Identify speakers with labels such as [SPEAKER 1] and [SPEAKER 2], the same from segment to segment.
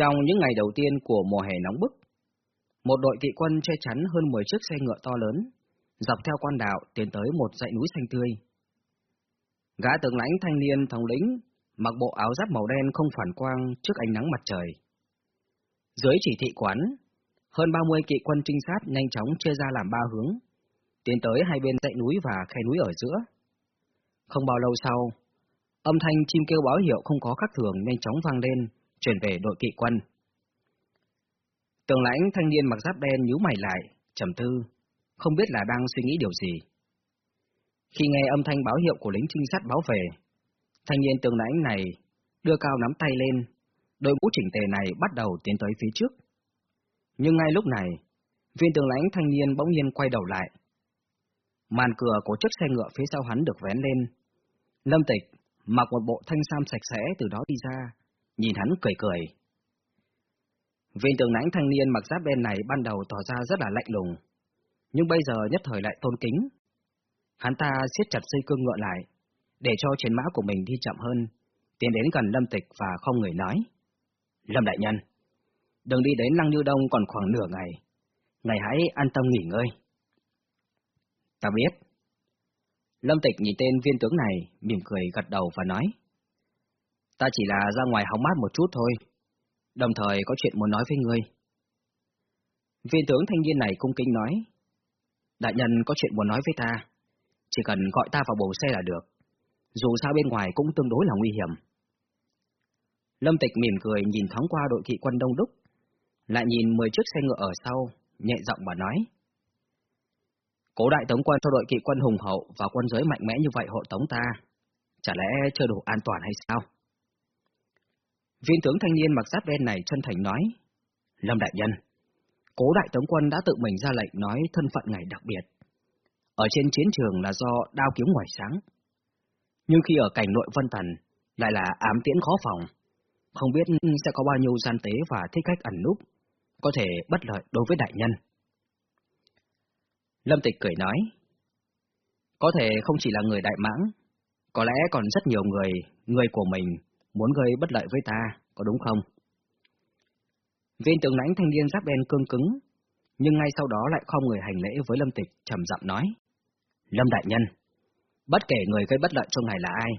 [SPEAKER 1] Trong những ngày đầu tiên của mùa hè nóng bức, một đội kỵ quân che chắn hơn 10 chiếc xe ngựa to lớn, dọc theo quan đạo tiến tới một dãy núi xanh tươi. Gã tướng lãnh thanh niên thống lĩnh mặc bộ áo giáp màu đen không phản quang trước ánh nắng mặt trời. Dưới chỉ thị quán, hơn 30 kỵ quân trinh sát nhanh chóng chia ra làm ba hướng, tiến tới hai bên dãy núi và khe núi ở giữa. Không bao lâu sau, âm thanh chim kêu báo hiệu không có khắc thường nhanh chóng vang lên, chuyển về đội kỵ quân. Tường lãnh thanh niên mặc giáp đen nhíu mày lại, trầm tư, không biết là đang suy nghĩ điều gì. Khi nghe âm thanh báo hiệu của lính trinh sát báo về, thanh niên tường lãnh này đưa cao nắm tay lên, đội ngũ chỉnh tề này bắt đầu tiến tới phía trước. Nhưng ngay lúc này, viên tường lãnh thanh niên bỗng nhiên quay đầu lại. Màn cửa của chiếc xe ngựa phía sau hắn được vén lên. Lâm Tịch mặc một bộ thanh sam sạch sẽ từ đó đi ra, nhìn hắn cười cười. Viên tường nãnh thanh niên mặc giáp đen này ban đầu tỏ ra rất là lạnh lùng, nhưng bây giờ nhất thời lại tôn kính. Hắn ta siết chặt dây cương ngựa lại, để cho chiến mã của mình đi chậm hơn, tiến đến gần Lâm Tịch và không người nói. Lâm Đại Nhân, đừng đi đến Lăng Như Đông còn khoảng nửa ngày, ngày hãy an tâm nghỉ ngơi. Ta biết. Lâm Tịch nhìn tên viên tướng này, mỉm cười gật đầu và nói. Ta chỉ là ra ngoài hóng mát một chút thôi, đồng thời có chuyện muốn nói với ngươi. Viên tướng thanh niên này cung kính nói. Đại nhân có chuyện muốn nói với ta, chỉ cần gọi ta vào bầu xe là được, dù sao bên ngoài cũng tương đối là nguy hiểm. Lâm Tịch mỉm cười nhìn thoáng qua đội kỵ quân đông đúc, lại nhìn 10 chiếc xe ngựa ở sau, nhẹ giọng và nói. Cố đại tống quân cho đội kỵ quân hùng hậu và quân giới mạnh mẽ như vậy hộ tống ta, chả lẽ chưa đủ an toàn hay sao? Viên tướng thanh niên mặc giáp đen này chân thành nói, Lâm Đại Nhân, cố đại tướng quân đã tự mình ra lệnh nói thân phận ngài đặc biệt. Ở trên chiến trường là do đao kiếm ngoài sáng. Nhưng khi ở cảnh nội Vân thần lại là ám tiễn khó phòng. Không biết sẽ có bao nhiêu gian tế và thích khách ẩn núp, có thể bất lợi đối với đại nhân. Lâm Tịch cười nói, có thể không chỉ là người đại mãng, có lẽ còn rất nhiều người, người của mình, muốn gây bất lợi với ta, có đúng không? Viên tướng lãnh thanh niên giáp đen cương cứng, nhưng ngay sau đó lại không người hành lễ với Lâm Tịch, trầm giọng nói. Lâm Đại Nhân, bất kể người gây bất lợi cho ngài là ai,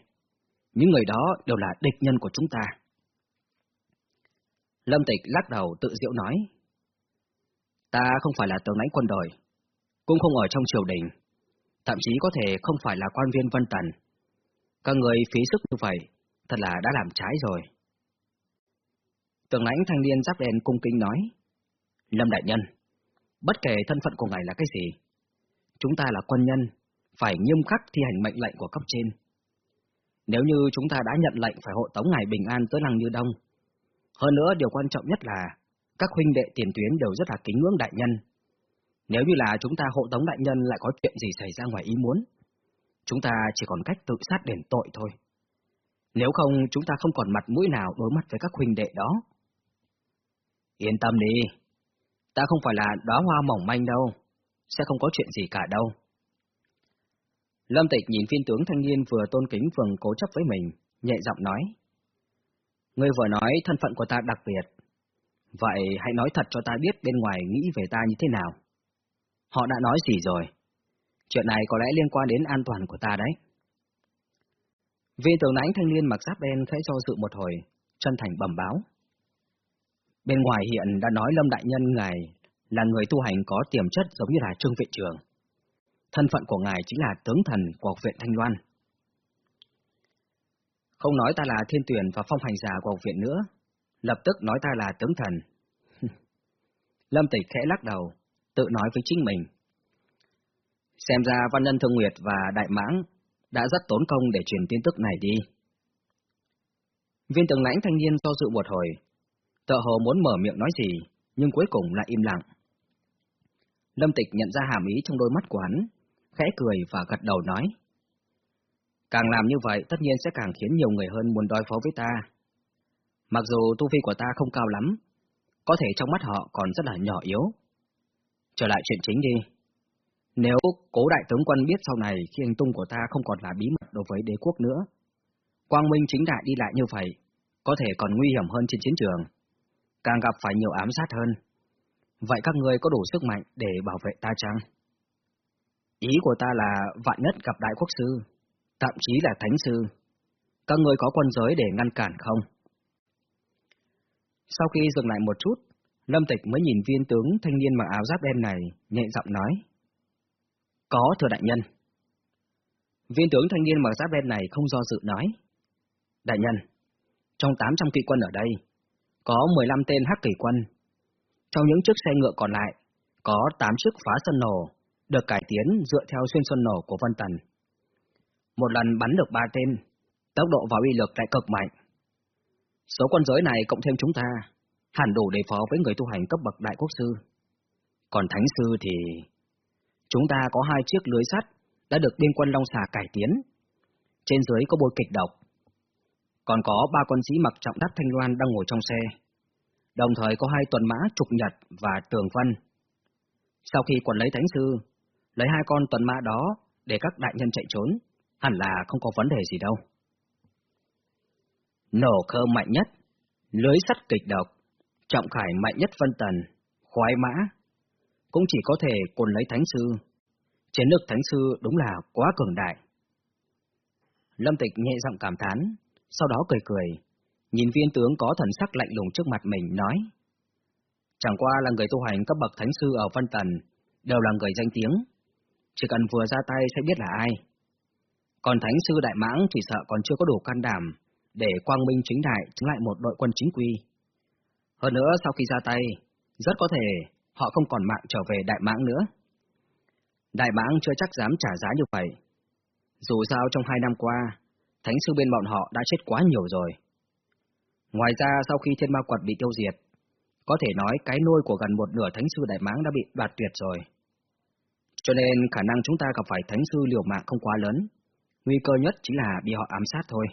[SPEAKER 1] những người đó đều là địch nhân của chúng ta. Lâm Tịch lắc đầu tự diệu nói. Ta không phải là tướng lãnh quân đội, cũng không ở trong triều đình, thậm chí có thể không phải là quan viên Vân Tần. Các người phí sức như vậy, thật là đã làm trái rồi. Tướng lãnh thanh niên giáp đen cung kính nói, Lâm Đại Nhân, bất kể thân phận của ngài là cái gì, chúng ta là quân nhân, phải nghiêm khắc thi hành mệnh lệnh của cấp trên. Nếu như chúng ta đã nhận lệnh phải hộ tống ngài bình an tới lăng Như Đông, hơn nữa điều quan trọng nhất là các huynh đệ tiền tuyến đều rất là kính ngưỡng đại nhân. Nếu như là chúng ta hộ tống đại nhân lại có chuyện gì xảy ra ngoài ý muốn, chúng ta chỉ còn cách tự sát đền tội thôi. Nếu không, chúng ta không còn mặt mũi nào đối mặt với các huynh đệ đó. Yên tâm đi, ta không phải là đóa hoa mỏng manh đâu, sẽ không có chuyện gì cả đâu. Lâm Tịch nhìn viên tướng thanh niên vừa tôn kính vừa cố chấp với mình, nhẹ giọng nói. Ngươi vừa nói thân phận của ta đặc biệt. Vậy hãy nói thật cho ta biết bên ngoài nghĩ về ta như thế nào. Họ đã nói gì rồi? Chuyện này có lẽ liên quan đến an toàn của ta đấy. Viên tướng nãnh thanh niên mặc giáp đen khẽ do dự một hồi, chân thành bẩm báo. Bên ngoài hiện đã nói Lâm Đại Nhân ngài là người tu hành có tiềm chất giống như là Trương Viện Trường. Thân phận của ngài chính là tướng thần của học viện Thanh Loan. Không nói ta là thiên tuyển và phong hành giả của học viện nữa, lập tức nói ta là tướng thần. Lâm Tịch khẽ lắc đầu, tự nói với chính mình. Xem ra Văn Nhân Thương Nguyệt và Đại Mãng đã rất tốn công để truyền tin tức này đi. Viên tường lãnh thanh niên do dự một hồi, tợ hồ muốn mở miệng nói gì, nhưng cuối cùng lại im lặng. Lâm Tịch nhận ra hàm ý trong đôi mắt của hắn, khẽ cười và gật đầu nói. Càng làm như vậy tất nhiên sẽ càng khiến nhiều người hơn muốn đối phó với ta. Mặc dù tu vi của ta không cao lắm, có thể trong mắt họ còn rất là nhỏ yếu. Trở lại chuyện chính đi. Nếu cố đại tướng quân biết sau này khi hành tung của ta không còn là bí mật đối với đế quốc nữa, quang minh chính đại đi lại như vậy, có thể còn nguy hiểm hơn trên chiến trường. càng gặp phải nhiều ám sát hơn. Vậy các ngươi có đủ sức mạnh để bảo vệ ta chăng? Ý của ta là vạn nhất gặp đại quốc sư, thậm chí là thánh sư. Các ngươi có quân giới để ngăn cản không? Sau khi dừng lại một chút, Lâm Tịch mới nhìn viên tướng thanh niên mặc áo giáp đen này, nhẹ giọng nói. Có thưa đại nhân. Viên tướng thanh niên mặc giáp đen này không do dự nói. Đại nhân, trong 800 kỵ quân ở đây, có 15 tên hắc kỳ quân. Trong những chiếc xe ngựa còn lại, có 8 chiếc phá sân nổ, được cải tiến dựa theo xuyên sơn nổ của Vân Tần. Một lần bắn được 3 tên, tốc độ và uy lực lại cực mạnh. Số quân giới này cộng thêm chúng ta, hẳn đủ để phó với người tu hành cấp bậc đại quốc sư. Còn thánh sư thì... Chúng ta có hai chiếc lưới sắt đã được biên quân Long Xà cải tiến. Trên dưới có bôi kịch độc. Còn có ba con sĩ mặc trọng đắt thanh loan đang ngồi trong xe. Đồng thời có hai tuần mã trục nhật và tường vân. Sau khi quần lấy thánh sư, lấy hai con tuần mã đó để các đại nhân chạy trốn, hẳn là không có vấn đề gì đâu. Nổ khơ mạnh nhất, lưới sắt kịch độc, trọng khải mạnh nhất phân tần, khoái mã, cũng chỉ có thể cồn lấy thánh sư. Chiến lược thánh sư đúng là quá cường đại. Lâm Tịch nhẹ giọng cảm thán, sau đó cười cười, nhìn viên tướng có thần sắc lạnh lùng trước mặt mình nói. Chẳng qua là người tu hành cấp bậc thánh sư ở Vân tần, đều là người danh tiếng. Chỉ cần vừa ra tay sẽ biết là ai. Còn thánh sư đại mãng chỉ sợ còn chưa có đủ can đảm để quang minh chính đại chống lại một đội quân chính quy. Hơn nữa sau khi ra tay, rất có thể họ không còn mạng trở về đại mãng nữa. Đại mãng chưa chắc dám trả giá như vậy. Dù sao trong hai năm qua, thánh sư bên bọn họ đã chết quá nhiều rồi. Ngoài ra sau khi thiên ma quật bị tiêu diệt, có thể nói cái nôi của gần một nửa thánh sư đại mãng đã bị đoạt tuyệt rồi. Cho nên khả năng chúng ta gặp phải thánh sư liều mạng không quá lớn, nguy cơ nhất chính là bị họ ám sát thôi.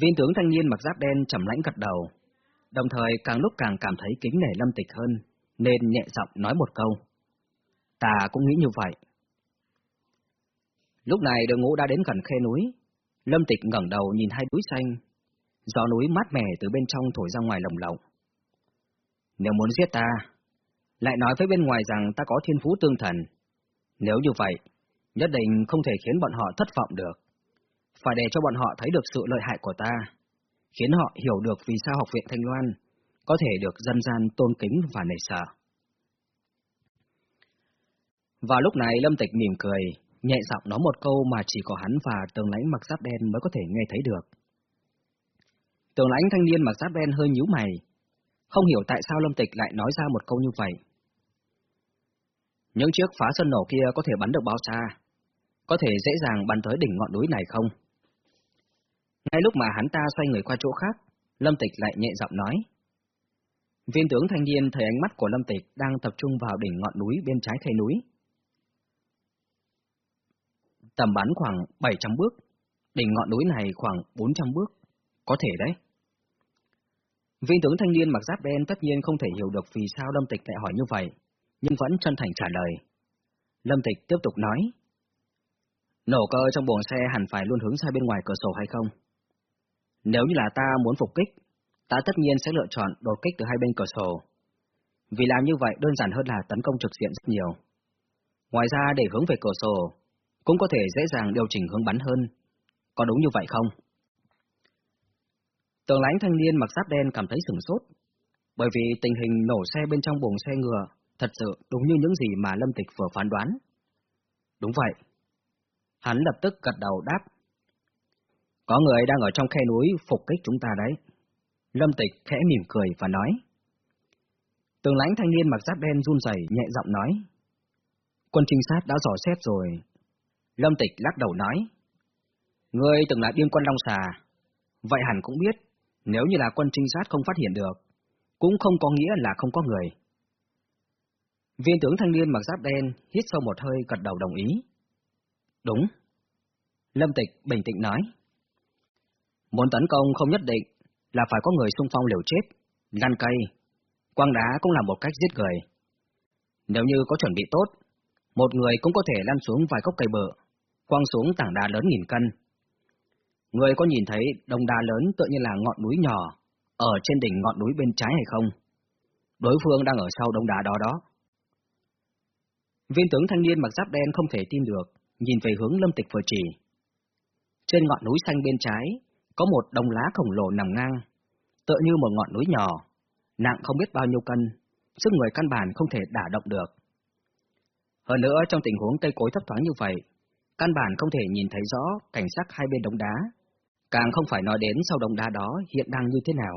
[SPEAKER 1] Viên tướng thanh niên mặc giáp đen trầm lãnh gật đầu, đồng thời càng lúc càng cảm thấy kính nể lâm tịch hơn, nên nhẹ giọng nói một câu. Ta cũng nghĩ như vậy. Lúc này đội ngũ đã đến gần khe núi, lâm tịch ngẩng đầu nhìn hai núi xanh, gió núi mát mẻ từ bên trong thổi ra ngoài lồng lộng. Nếu muốn giết ta, lại nói với bên ngoài rằng ta có thiên phú tương thần. Nếu như vậy, nhất định không thể khiến bọn họ thất vọng được. Phải để cho bọn họ thấy được sự lợi hại của ta, khiến họ hiểu được vì sao học viện Thanh Loan có thể được dân gian tôn kính và nể sợ. Vào lúc này Lâm Tịch mỉm cười, nhẹ giọng nói một câu mà chỉ có hắn và tường lãnh mặc giáp đen mới có thể nghe thấy được. Tường lãnh thanh niên mặc giáp đen hơi nhíu mày, không hiểu tại sao Lâm Tịch lại nói ra một câu như vậy. Những chiếc phá sân nổ kia có thể bắn được bao xa? Có thể dễ dàng bắn tới đỉnh ngọn núi này không? Ngay lúc mà hắn ta xoay người qua chỗ khác, Lâm Tịch lại nhẹ giọng nói. Viên tướng thanh niên thấy ánh mắt của Lâm Tịch đang tập trung vào đỉnh ngọn núi bên trái khay núi. Tầm bắn khoảng 700 bước, đỉnh ngọn núi này khoảng 400 bước, có thể đấy. Viên tướng thanh niên mặc giáp đen tất nhiên không thể hiểu được vì sao Lâm Tịch lại hỏi như vậy, nhưng vẫn chân thành trả lời. Lâm Tịch tiếp tục nói. Nổ cơ trong buồng xe hẳn phải luôn hướng ra bên ngoài cửa sổ hay không? Nếu như là ta muốn phục kích, ta tất nhiên sẽ lựa chọn đột kích từ hai bên cửa sổ. Vì làm như vậy đơn giản hơn là tấn công trực diện rất nhiều. Ngoài ra để hướng về cửa sổ, cũng có thể dễ dàng điều chỉnh hướng bắn hơn. Có đúng như vậy không? Tường lãnh thanh niên mặc giáp đen cảm thấy sửng sốt, bởi vì tình hình nổ xe bên trong buồng xe ngựa thật sự đúng như những gì mà Lâm Tịch vừa phán đoán. Đúng vậy. Hắn lập tức gật đầu đáp có người đang ở trong khe núi phục kích chúng ta đấy. Lâm Tịch khẽ mỉm cười và nói. Tường lãnh thanh niên mặc giáp đen run rẩy nhẹ giọng nói. Quân trinh sát đã dò xét rồi. Lâm Tịch lắc đầu nói. Ngươi từng là biên quân Long Xà. Vậy hẳn cũng biết, nếu như là quân trinh sát không phát hiện được, cũng không có nghĩa là không có người. Viên tướng thanh niên mặc giáp đen hít sâu một hơi gật đầu đồng ý. Đúng. Lâm Tịch bình tĩnh nói. Muốn tấn công không nhất định là phải có người xung phong liều chết, lăn cây, quăng đá cũng là một cách giết người. Nếu như có chuẩn bị tốt, một người cũng có thể lăn xuống vài gốc cây bự, quăng xuống tảng đá lớn nghìn cân. Người có nhìn thấy đồng đá lớn tựa như là ngọn núi nhỏ, ở trên đỉnh ngọn núi bên trái hay không. Đối phương đang ở sau đồng đá đó đó. Viên tướng thanh niên mặc giáp đen không thể tin được, nhìn về hướng lâm tịch vừa chỉ. Trên ngọn núi xanh bên trái, có một đồng lá khổng lồ nằm ngang, tựa như một ngọn núi nhỏ, nặng không biết bao nhiêu cân, sức người căn bản không thể đả động được. Hơn nữa trong tình huống cây cối thấp thoáng như vậy, căn bản không thể nhìn thấy rõ cảnh sắc hai bên đống đá, càng không phải nói đến sau đống đá đó hiện đang như thế nào.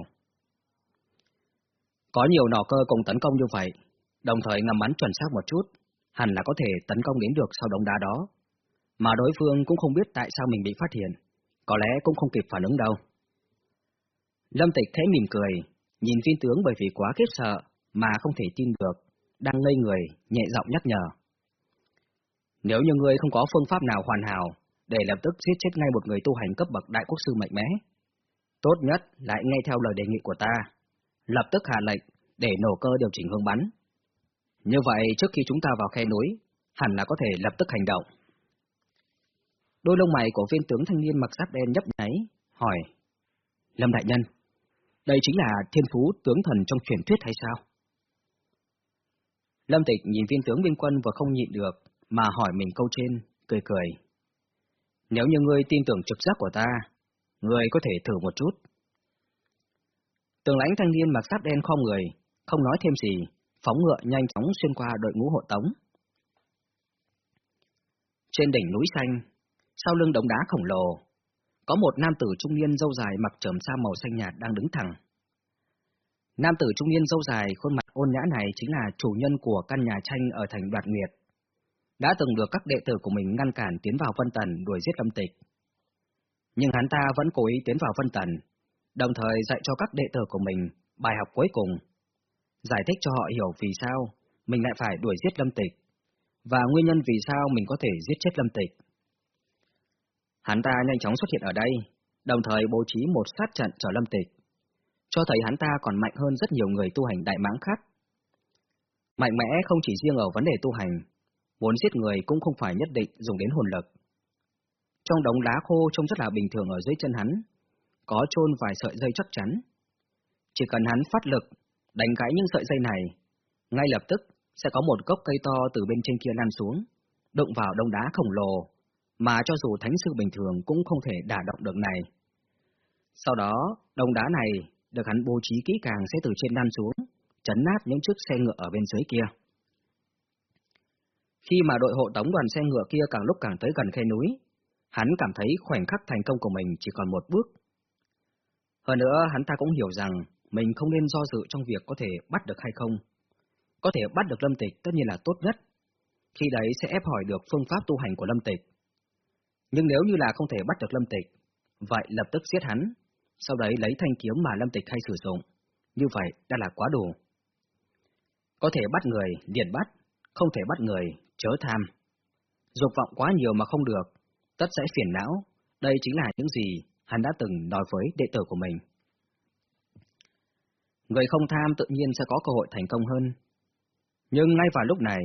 [SPEAKER 1] Có nhiều nỏ cơ cùng tấn công như vậy, đồng thời ngắm bắn chuẩn xác một chút, hẳn là có thể tấn công đến được sau đống đá đó. Mà đối phương cũng không biết tại sao mình bị phát hiện, có lẽ cũng không kịp phản ứng đâu. Lâm Tịch thấy mỉm cười, nhìn viên tướng bởi vì quá khiếp sợ mà không thể tin được, đang ngây người, nhẹ giọng nhắc nhở. Nếu như ngươi không có phương pháp nào hoàn hảo, để lập tức giết chết ngay một người tu hành cấp bậc đại quốc sư mạnh mẽ, tốt nhất lại nghe theo lời đề nghị của ta, lập tức hạ lệnh để nổ cơ điều chỉnh hướng bắn. Như vậy trước khi chúng ta vào khe núi, hẳn là có thể lập tức hành động. Đôi lông mày của viên tướng thanh niên mặc giáp đen nhấp nháy, hỏi. Lâm Đại Nhân, đây chính là thiên phú tướng thần trong truyền thuyết hay sao? Lâm Tịch nhìn viên tướng biên quân vừa không nhịn được, mà hỏi mình câu trên, cười cười. Nếu như ngươi tin tưởng trực giác của ta, ngươi có thể thử một chút. Tường lãnh thanh niên mặc giáp đen khom người, không nói thêm gì, phóng ngựa nhanh chóng xuyên qua đội ngũ hộ tống. Trên đỉnh núi xanh, sau lưng đống đá khổng lồ, có một nam tử trung niên dâu dài mặc trầm sa màu xanh nhạt đang đứng thẳng. Nam tử trung niên dâu dài, khuôn mặt ôn nhã này chính là chủ nhân của căn nhà tranh ở thành Đoạt Nguyệt. Đã từng được các đệ tử của mình ngăn cản tiến vào Vân Tần đuổi giết Lâm Tịch. Nhưng hắn ta vẫn cố ý tiến vào Vân Tần, đồng thời dạy cho các đệ tử của mình bài học cuối cùng, giải thích cho họ hiểu vì sao mình lại phải đuổi giết Lâm Tịch, và nguyên nhân vì sao mình có thể giết chết Lâm Tịch. Hắn ta nhanh chóng xuất hiện ở đây, đồng thời bố trí một sát trận cho Lâm Tịch, cho thấy hắn ta còn mạnh hơn rất nhiều người tu hành đại mãng khác. Mạnh mẽ không chỉ riêng ở vấn đề tu hành, muốn giết người cũng không phải nhất định dùng đến hồn lực. Trong đống lá khô trông rất là bình thường ở dưới chân hắn, có chôn vài sợi dây chắc chắn. Chỉ cần hắn phát lực, đánh gãy những sợi dây này, ngay lập tức sẽ có một gốc cây to từ bên trên kia lăn xuống, đụng vào đông đá khổng lồ, mà cho dù thánh sư bình thường cũng không thể đả động được này. Sau đó, đồng đá này được hắn bố trí kỹ càng sẽ từ trên lăn xuống, chấn nát những chiếc xe ngựa ở bên dưới kia. Khi mà đội hộ tống đoàn xe ngựa kia càng lúc càng tới gần khe núi, hắn cảm thấy khoảnh khắc thành công của mình chỉ còn một bước. Hơn nữa, hắn ta cũng hiểu rằng mình không nên do dự trong việc có thể bắt được hay không. Có thể bắt được Lâm Tịch tất nhiên là tốt nhất. Khi đấy sẽ ép hỏi được phương pháp tu hành của Lâm Tịch. Nhưng nếu như là không thể bắt được Lâm Tịch, vậy lập tức giết hắn, sau đấy lấy thanh kiếm mà Lâm Tịch hay sử dụng. Như vậy đã là quá đủ. Có thể bắt người, liền bắt, không thể bắt người, chớ tham. Dục vọng quá nhiều mà không được, tất sẽ phiền não, đây chính là những gì hắn đã từng nói với đệ tử của mình. Người không tham tự nhiên sẽ có cơ hội thành công hơn. Nhưng ngay vào lúc này,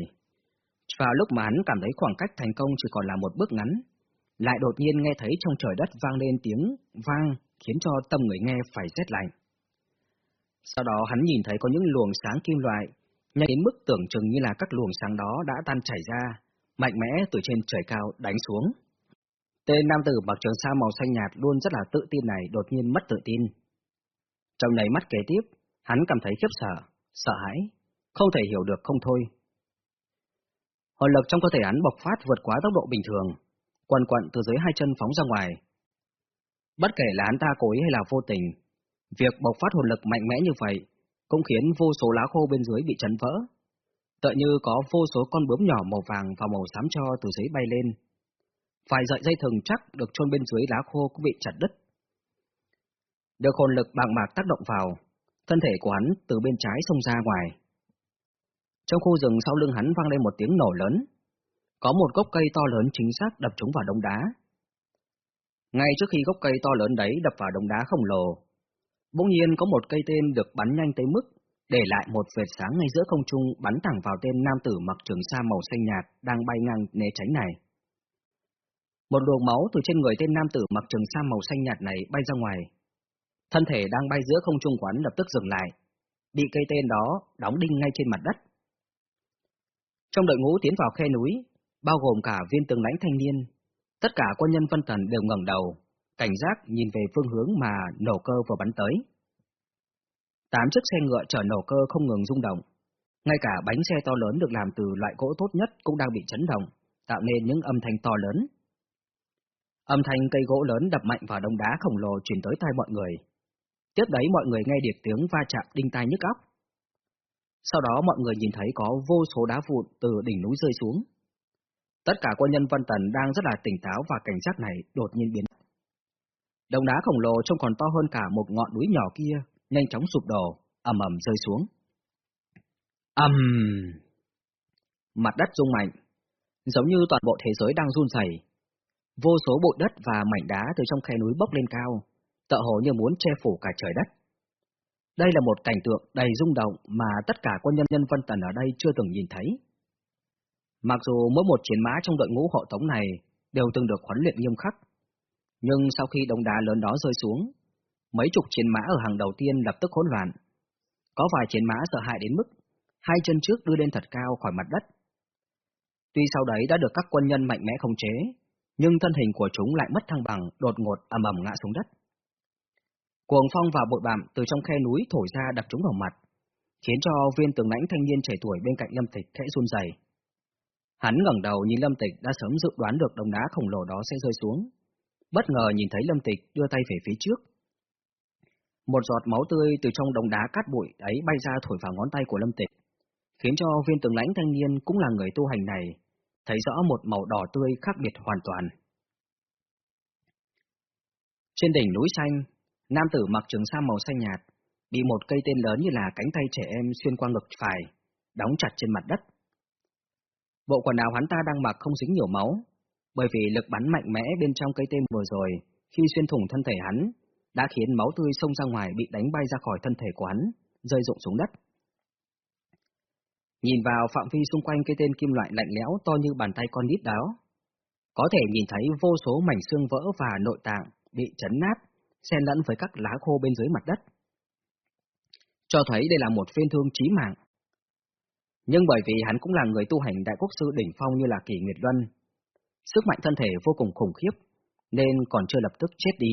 [SPEAKER 1] vào lúc mà hắn cảm thấy khoảng cách thành công chỉ còn là một bước ngắn, lại đột nhiên nghe thấy trong trời đất vang lên tiếng vang khiến cho tâm người nghe phải rét lạnh. Sau đó hắn nhìn thấy có những luồng sáng kim loại, nhanh đến mức tưởng chừng như là các luồng sáng đó đã tan chảy ra, mạnh mẽ từ trên trời cao đánh xuống. Tên nam tử mặc trường sa màu xanh nhạt luôn rất là tự tin này đột nhiên mất tự tin. Trong nấy mắt kế tiếp, hắn cảm thấy khiếp sợ, sợ hãi, không thể hiểu được không thôi. Hồn lực trong cơ thể hắn bộc phát vượt quá tốc độ bình thường, quần quận từ dưới hai chân phóng ra ngoài. Bất kể là hắn ta cố ý hay là vô tình, việc bộc phát hồn lực mạnh mẽ như vậy cũng khiến vô số lá khô bên dưới bị chấn vỡ. Tựa như có vô số con bướm nhỏ màu vàng và màu xám cho từ dưới bay lên. Vài sợi dây thừng chắc được chôn bên dưới lá khô cũng bị chặt đứt. Được hồn lực bàng mạc tác động vào, thân thể của hắn từ bên trái xông ra ngoài. Trong khu rừng sau lưng hắn vang lên một tiếng nổ lớn, có một gốc cây to lớn chính xác đập trúng vào đống đá. Ngay trước khi gốc cây to lớn đấy đập vào đống đá khổng lồ, bỗng nhiên có một cây tên được bắn nhanh tới mức để lại một vệt sáng ngay giữa không trung bắn thẳng vào tên nam tử mặc trường sa màu xanh nhạt đang bay ngang né tránh này. Một luồng máu từ trên người tên nam tử mặc trường sa màu xanh nhạt này bay ra ngoài. Thân thể đang bay giữa không trung quán lập tức dừng lại, bị cây tên đó đóng đinh ngay trên mặt đất. Trong đội ngũ tiến vào khe núi, bao gồm cả viên tướng lãnh thanh niên, tất cả quân nhân phân thần đều ngẩng đầu, cảnh giác nhìn về phương hướng mà nổ cơ vừa bắn tới. Tám chiếc xe ngựa chở nổ cơ không ngừng rung động, ngay cả bánh xe to lớn được làm từ loại gỗ tốt nhất cũng đang bị chấn động, tạo nên những âm thanh to lớn. Âm thanh cây gỗ lớn đập mạnh vào đông đá khổng lồ truyền tới tai mọi người. Tiếp đấy mọi người nghe được tiếng va chạm đinh tai nhức óc. Sau đó mọi người nhìn thấy có vô số đá vụn từ đỉnh núi rơi xuống. Tất cả quân nhân Vân Tần đang rất là tỉnh táo và cảnh giác này đột nhiên biến. Đống đá khổng lồ trông còn to hơn cả một ngọn núi nhỏ kia, nhanh chóng sụp đổ, ầm ầm rơi xuống. ầm, mặt đất rung mạnh, giống như toàn bộ thế giới đang run rẩy. Vô số bụi đất và mảnh đá từ trong khe núi bốc lên cao, tựa hồ như muốn che phủ cả trời đất. Đây là một cảnh tượng đầy rung động mà tất cả quân nhân nhân Vân Tần ở đây chưa từng nhìn thấy. Mặc dù mỗi một chiến mã trong đội ngũ hộ tống này đều từng được huấn luyện nghiêm khắc, nhưng sau khi đống đá lớn đó rơi xuống, mấy chục chiến mã ở hàng đầu tiên lập tức hỗn loạn. Có vài chiến mã sợ hãi đến mức hai chân trước đưa lên thật cao khỏi mặt đất. Tuy sau đấy đã được các quân nhân mạnh mẽ khống chế, nhưng thân hình của chúng lại mất thăng bằng, đột ngột ầm ầm ngã xuống đất. Cuồng phong và bụi bặm từ trong khe núi thổi ra đập trúng vào mặt, khiến cho viên tướng lãnh thanh niên trẻ tuổi bên cạnh Lâm Tịch khẽ run rẩy. Hắn ngẩng đầu nhìn Lâm Tịch đã sớm dự đoán được đống đá khổng lồ đó sẽ rơi xuống, bất ngờ nhìn thấy Lâm Tịch đưa tay về phía trước. Một giọt máu tươi từ trong đống đá cát bụi ấy bay ra thổi vào ngón tay của Lâm Tịch, khiến cho viên tướng lãnh thanh niên cũng là người tu hành này, thấy rõ một màu đỏ tươi khác biệt hoàn toàn. Trên đỉnh núi xanh, nam tử mặc trường sam màu xanh nhạt, bị một cây tên lớn như là cánh tay trẻ em xuyên qua ngực phải, đóng chặt trên mặt đất. Bộ quần áo hắn ta đang mặc không dính nhiều máu, bởi vì lực bắn mạnh mẽ bên trong cây tên vừa rồi, khi xuyên thủng thân thể hắn, đã khiến máu tươi xông ra ngoài bị đánh bay ra khỏi thân thể của hắn, rơi rụng xuống đất. Nhìn vào phạm vi xung quanh cây tên kim loại lạnh lẽo to như bàn tay con nít đó, có thể nhìn thấy vô số mảnh xương vỡ và nội tạng bị chấn nát, xen lẫn với các lá khô bên dưới mặt đất. Cho thấy đây là một viên thương chí mạng. Nhưng bởi vì hắn cũng là người tu hành đại quốc sư đỉnh phong như là Kỳ Nguyệt Luân, sức mạnh thân thể vô cùng khủng khiếp, nên còn chưa lập tức chết đi.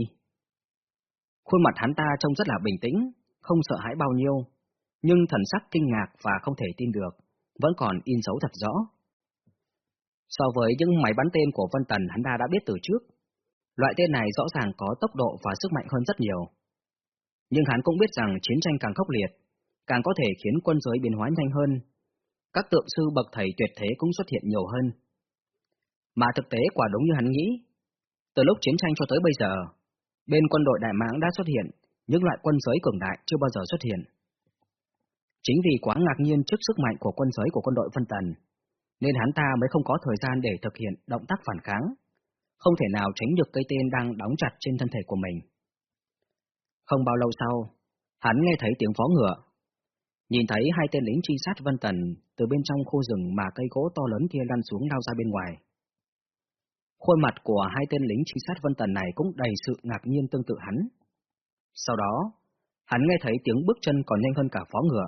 [SPEAKER 1] Khuôn mặt hắn ta trông rất là bình tĩnh, không sợ hãi bao nhiêu, nhưng thần sắc kinh ngạc và không thể tin được, vẫn còn in dấu thật rõ. So với những máy bắn tên của Vân Tần hắn ta đã biết từ trước, loại tên này rõ ràng có tốc độ và sức mạnh hơn rất nhiều. Nhưng hắn cũng biết rằng chiến tranh càng khốc liệt, càng có thể khiến quân giới biến hóa nhanh hơn. Các tượng sư bậc thầy tuyệt thế cũng xuất hiện nhiều hơn. Mà thực tế quả đúng như hắn nghĩ. Từ lúc chiến tranh cho tới bây giờ, bên quân đội Đại Mãng đã xuất hiện những loại quân giới cường đại chưa bao giờ xuất hiện. Chính vì quá ngạc nhiên trước sức mạnh của quân giới của quân đội phân Tần, nên hắn ta mới không có thời gian để thực hiện động tác phản kháng, không thể nào tránh được cây tên đang đóng chặt trên thân thể của mình. Không bao lâu sau, hắn nghe thấy tiếng phó ngựa. Nhìn thấy hai tên lính trinh sát Vân Tần từ bên trong khu rừng mà cây gỗ to lớn kia lăn xuống lao ra bên ngoài. Khuôn mặt của hai tên lính trinh sát Vân Tần này cũng đầy sự ngạc nhiên tương tự hắn. Sau đó, hắn nghe thấy tiếng bước chân còn nhanh hơn cả phó ngựa.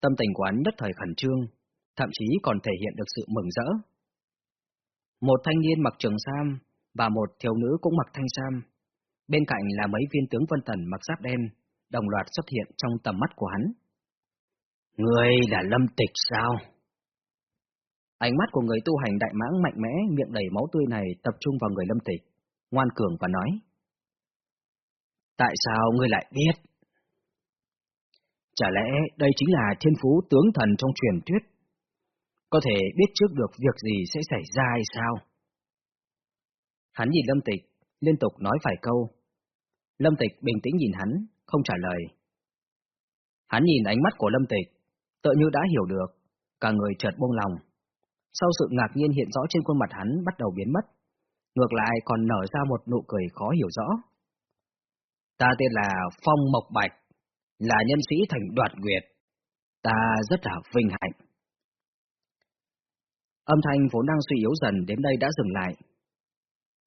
[SPEAKER 1] Tâm tình của hắn nhất thời khẩn trương, thậm chí còn thể hiện được sự mừng rỡ. Một thanh niên mặc trường sam và một thiếu nữ cũng mặc thanh sam. Bên cạnh là mấy viên tướng Vân Tần mặc giáp đen, đồng loạt xuất hiện trong tầm mắt của hắn. Người là Lâm Tịch sao? Ánh mắt của người tu hành đại mãng mạnh mẽ, miệng đầy máu tươi này tập trung vào người Lâm Tịch, ngoan cường và nói. Tại sao ngươi lại biết? Chả lẽ đây chính là thiên phú tướng thần trong truyền thuyết? Có thể biết trước được việc gì sẽ xảy ra hay sao? Hắn nhìn Lâm Tịch, liên tục nói vài câu. Lâm Tịch bình tĩnh nhìn hắn, không trả lời. Hắn nhìn ánh mắt của Lâm Tịch, tựa như đã hiểu được, cả người chợt buông lòng. Sau sự ngạc nhiên hiện rõ trên khuôn mặt hắn bắt đầu biến mất, ngược lại còn nở ra một nụ cười khó hiểu rõ. Ta tên là Phong Mộc Bạch, là nhân sĩ thành đoạt nguyệt. Ta rất là vinh hạnh. Âm thanh vốn đang suy yếu dần đến đây đã dừng lại.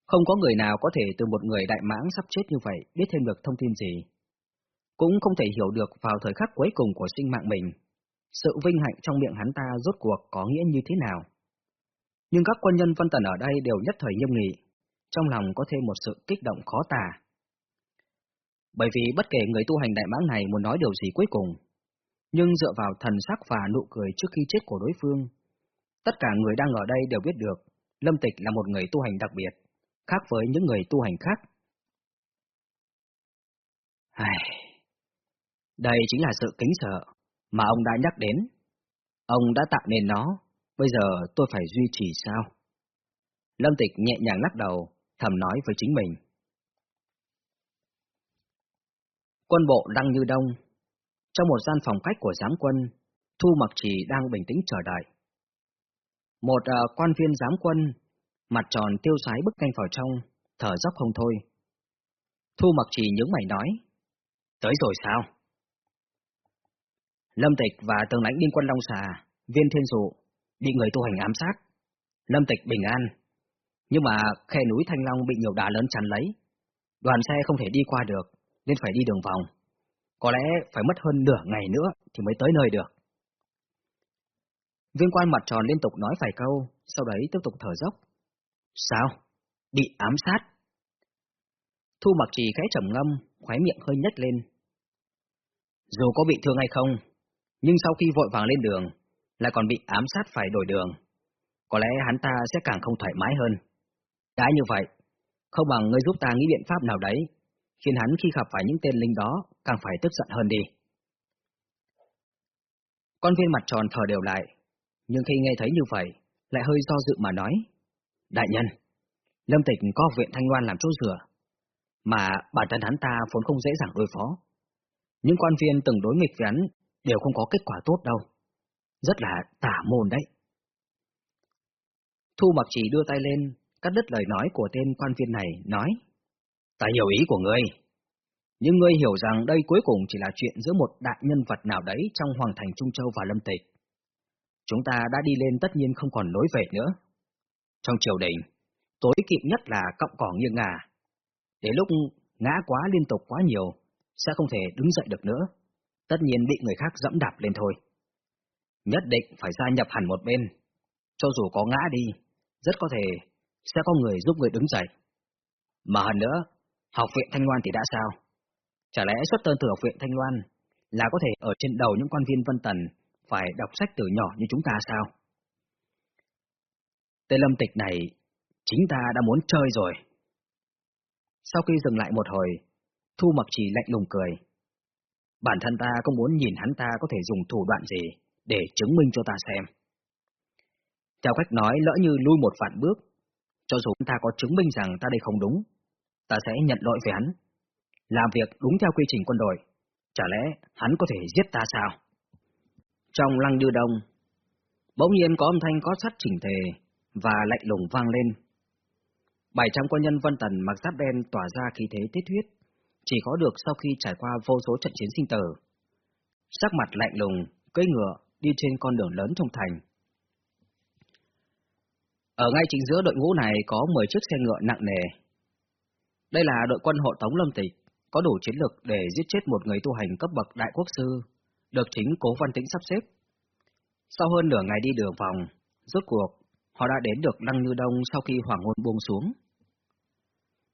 [SPEAKER 1] Không có người nào có thể từ một người đại mãng sắp chết như vậy biết thêm được thông tin gì. Cũng không thể hiểu được vào thời khắc cuối cùng của sinh mạng mình, sự vinh hạnh trong miệng hắn ta rốt cuộc có nghĩa như thế nào. Nhưng các quân nhân phân Tần ở đây đều nhất thời nghiêm nghị, trong lòng có thêm một sự kích động khó tả. Bởi vì bất kể người tu hành đại mãng này muốn nói điều gì cuối cùng, nhưng dựa vào thần sắc và nụ cười trước khi chết của đối phương, tất cả người đang ở đây đều biết được Lâm Tịch là một người tu hành đặc biệt, khác với những người tu hành khác. Ai... Đây chính là sự kính sợ mà ông đã nhắc đến. Ông đã tạo nên nó, bây giờ tôi phải duy trì sao? Lâm Tịch nhẹ nhàng lắc đầu, thầm nói với chính mình. Quân bộ đang Như Đông Trong một gian phòng khách của giám quân, Thu Mặc Trì đang bình tĩnh chờ đợi. Một uh, quan viên giám quân, mặt tròn tiêu sái bức canh vào trong, thở dốc không thôi. Thu Mặc Trì nhướng mày nói, tới rồi sao? Lâm Tịch và tướng lãnh liên quân Long Xà, viên thiên dụ, bị người tu hành ám sát. Lâm Tịch bình an, nhưng mà khe núi Thanh Long bị nhiều đá lớn chắn lấy. Đoàn xe không thể đi qua được, nên phải đi đường vòng. Có lẽ phải mất hơn nửa ngày nữa thì mới tới nơi được. Viên quan mặt tròn liên tục nói vài câu, sau đấy tiếp tục thở dốc. Sao? Bị ám sát? Thu mặc trì khẽ trầm ngâm, khóe miệng hơi nhếch lên. Dù có bị thương hay không, nhưng sau khi vội vàng lên đường, lại còn bị ám sát phải đổi đường. Có lẽ hắn ta sẽ càng không thoải mái hơn. Đã như vậy, không bằng ngươi giúp ta nghĩ biện pháp nào đấy, khiến hắn khi gặp phải những tên linh đó càng phải tức giận hơn đi. Con viên mặt tròn thở đều lại, nhưng khi nghe thấy như vậy, lại hơi do dự mà nói. Đại nhân, Lâm Tịch có viện Thanh Loan làm chỗ rửa, mà bản thân hắn ta vốn không dễ dàng đối phó. Những quan viên từng đối nghịch với hắn đều không có kết quả tốt đâu. Rất là tả môn đấy. Thu mặc chỉ đưa tay lên, cắt đứt lời nói của tên quan viên này, nói Ta hiểu ý của ngươi, nhưng ngươi hiểu rằng đây cuối cùng chỉ là chuyện giữa một đại nhân vật nào đấy trong Hoàng thành Trung Châu và Lâm Tịch. Chúng ta đã đi lên tất nhiên không còn lối về nữa. Trong triều đình, tối kỵ nhất là cọng cỏ nghiêng ngả. Đến lúc ngã quá liên tục quá nhiều, sẽ không thể đứng dậy được nữa. Tất nhiên bị người khác dẫm đạp lên thôi. Nhất định phải gia nhập hẳn một bên. Cho dù có ngã đi, rất có thể sẽ có người giúp người đứng dậy. Mà hơn nữa, học viện Thanh Loan thì đã sao? Chả lẽ xuất thân từ học viện Thanh Loan là có thể ở trên đầu những quan viên Vân Tần phải đọc sách từ nhỏ như chúng ta sao? Tên lâm tịch này, chính ta đã muốn chơi rồi. Sau khi dừng lại một hồi, Thu Mặc Chỉ lạnh lùng cười. Bản thân ta cũng muốn nhìn hắn ta có thể dùng thủ đoạn gì để chứng minh cho ta xem. Theo cách nói lỡ như lui một vạn bước, cho dù ta có chứng minh rằng ta đây không đúng, ta sẽ nhận lỗi với hắn. Làm việc đúng theo quy trình quân đội, chả lẽ hắn có thể giết ta sao? Trong lăng đưa đông, bỗng nhiên có âm thanh có sắt chỉnh tề và lạnh lùng vang lên. Bảy trăm quân nhân Vân Tần mặc giáp đen tỏa ra khí thế tiết huyết, chỉ có được sau khi trải qua vô số trận chiến sinh tử. Sắc mặt lạnh lùng, cưỡi ngựa, đi trên con đường lớn trong thành. Ở ngay chính giữa đội ngũ này có 10 chiếc xe ngựa nặng nề. Đây là đội quân hộ tống lâm tịch, có đủ chiến lực để giết chết một người tu hành cấp bậc đại quốc sư, được chính cố văn tĩnh sắp xếp. Sau hơn nửa ngày đi đường vòng, rốt cuộc, họ đã đến được Lăng Như Đông sau khi hoàng hôn buông xuống.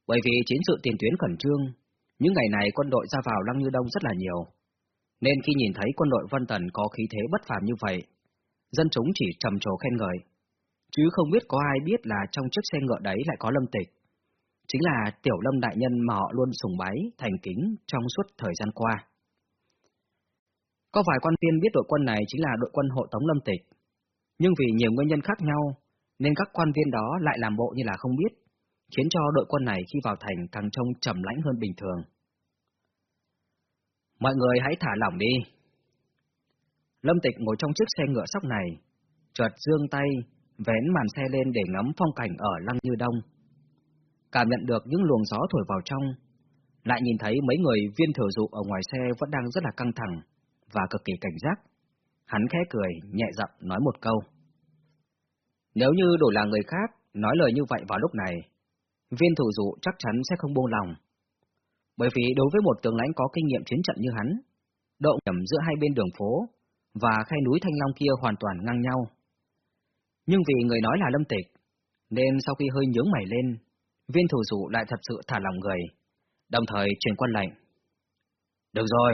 [SPEAKER 1] Bởi vì chiến sự tiền tuyến khẩn trương, những ngày này quân đội ra vào Lăng Như Đông rất là nhiều, nên khi nhìn thấy quân đội Vân Tần có khí thế bất phàm như vậy, dân chúng chỉ trầm trồ khen ngợi, chứ không biết có ai biết là trong chiếc xe ngựa đấy lại có lâm tịch. Chính là tiểu lâm đại nhân mà họ luôn sùng bái, thành kính trong suốt thời gian qua. Có vài quan viên biết đội quân này chính là đội quân hộ tống lâm tịch, nhưng vì nhiều nguyên nhân khác nhau, nên các quan viên đó lại làm bộ như là không biết, khiến cho đội quân này khi vào thành càng trông trầm lãnh hơn bình thường. Mọi người hãy thả lỏng đi. Lâm Tịch ngồi trong chiếc xe ngựa sóc này, chợt dương tay, vén màn xe lên để ngắm phong cảnh ở Lăng Như Đông. Cảm nhận được những luồng gió thổi vào trong, lại nhìn thấy mấy người viên thừa dụ ở ngoài xe vẫn đang rất là căng thẳng và cực kỳ cảnh giác. Hắn khẽ cười, nhẹ giọng nói một câu. Nếu như đổi là người khác, nói lời như vậy vào lúc này, viên thủ dụ chắc chắn sẽ không buông lòng. Bởi vì đối với một tướng lãnh có kinh nghiệm chiến trận như hắn, độ nhầm giữa hai bên đường phố và khay núi Thanh Long kia hoàn toàn ngang nhau. Nhưng vì người nói là lâm tịch, nên sau khi hơi nhướng mày lên, viên thủ dụ lại thật sự thả lòng người, đồng thời truyền quân lệnh. Được rồi,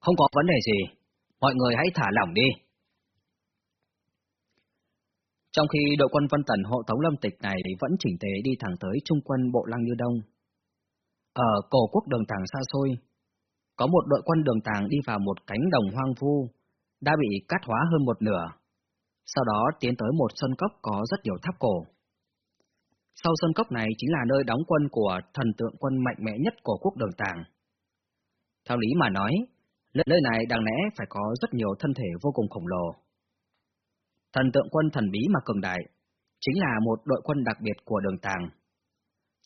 [SPEAKER 1] không có vấn đề gì, mọi người hãy thả lỏng đi. Trong khi đội quân Vân Tần hộ tống lâm tịch này vẫn chỉnh tề đi thẳng tới trung quân bộ lăng như đông. Ở cổ quốc đường tàng xa xôi, có một đội quân đường tàng đi vào một cánh đồng hoang vu, đã bị cắt hóa hơn một nửa. Sau đó tiến tới một sân cốc có rất nhiều tháp cổ. Sau sân cốc này chính là nơi đóng quân của thần tượng quân mạnh mẽ nhất của quốc đường tàng. Theo lý mà nói, nơi này đáng lẽ phải có rất nhiều thân thể vô cùng khổng lồ. Thần tượng quân thần bí mà cường đại, chính là một đội quân đặc biệt của đường tàng.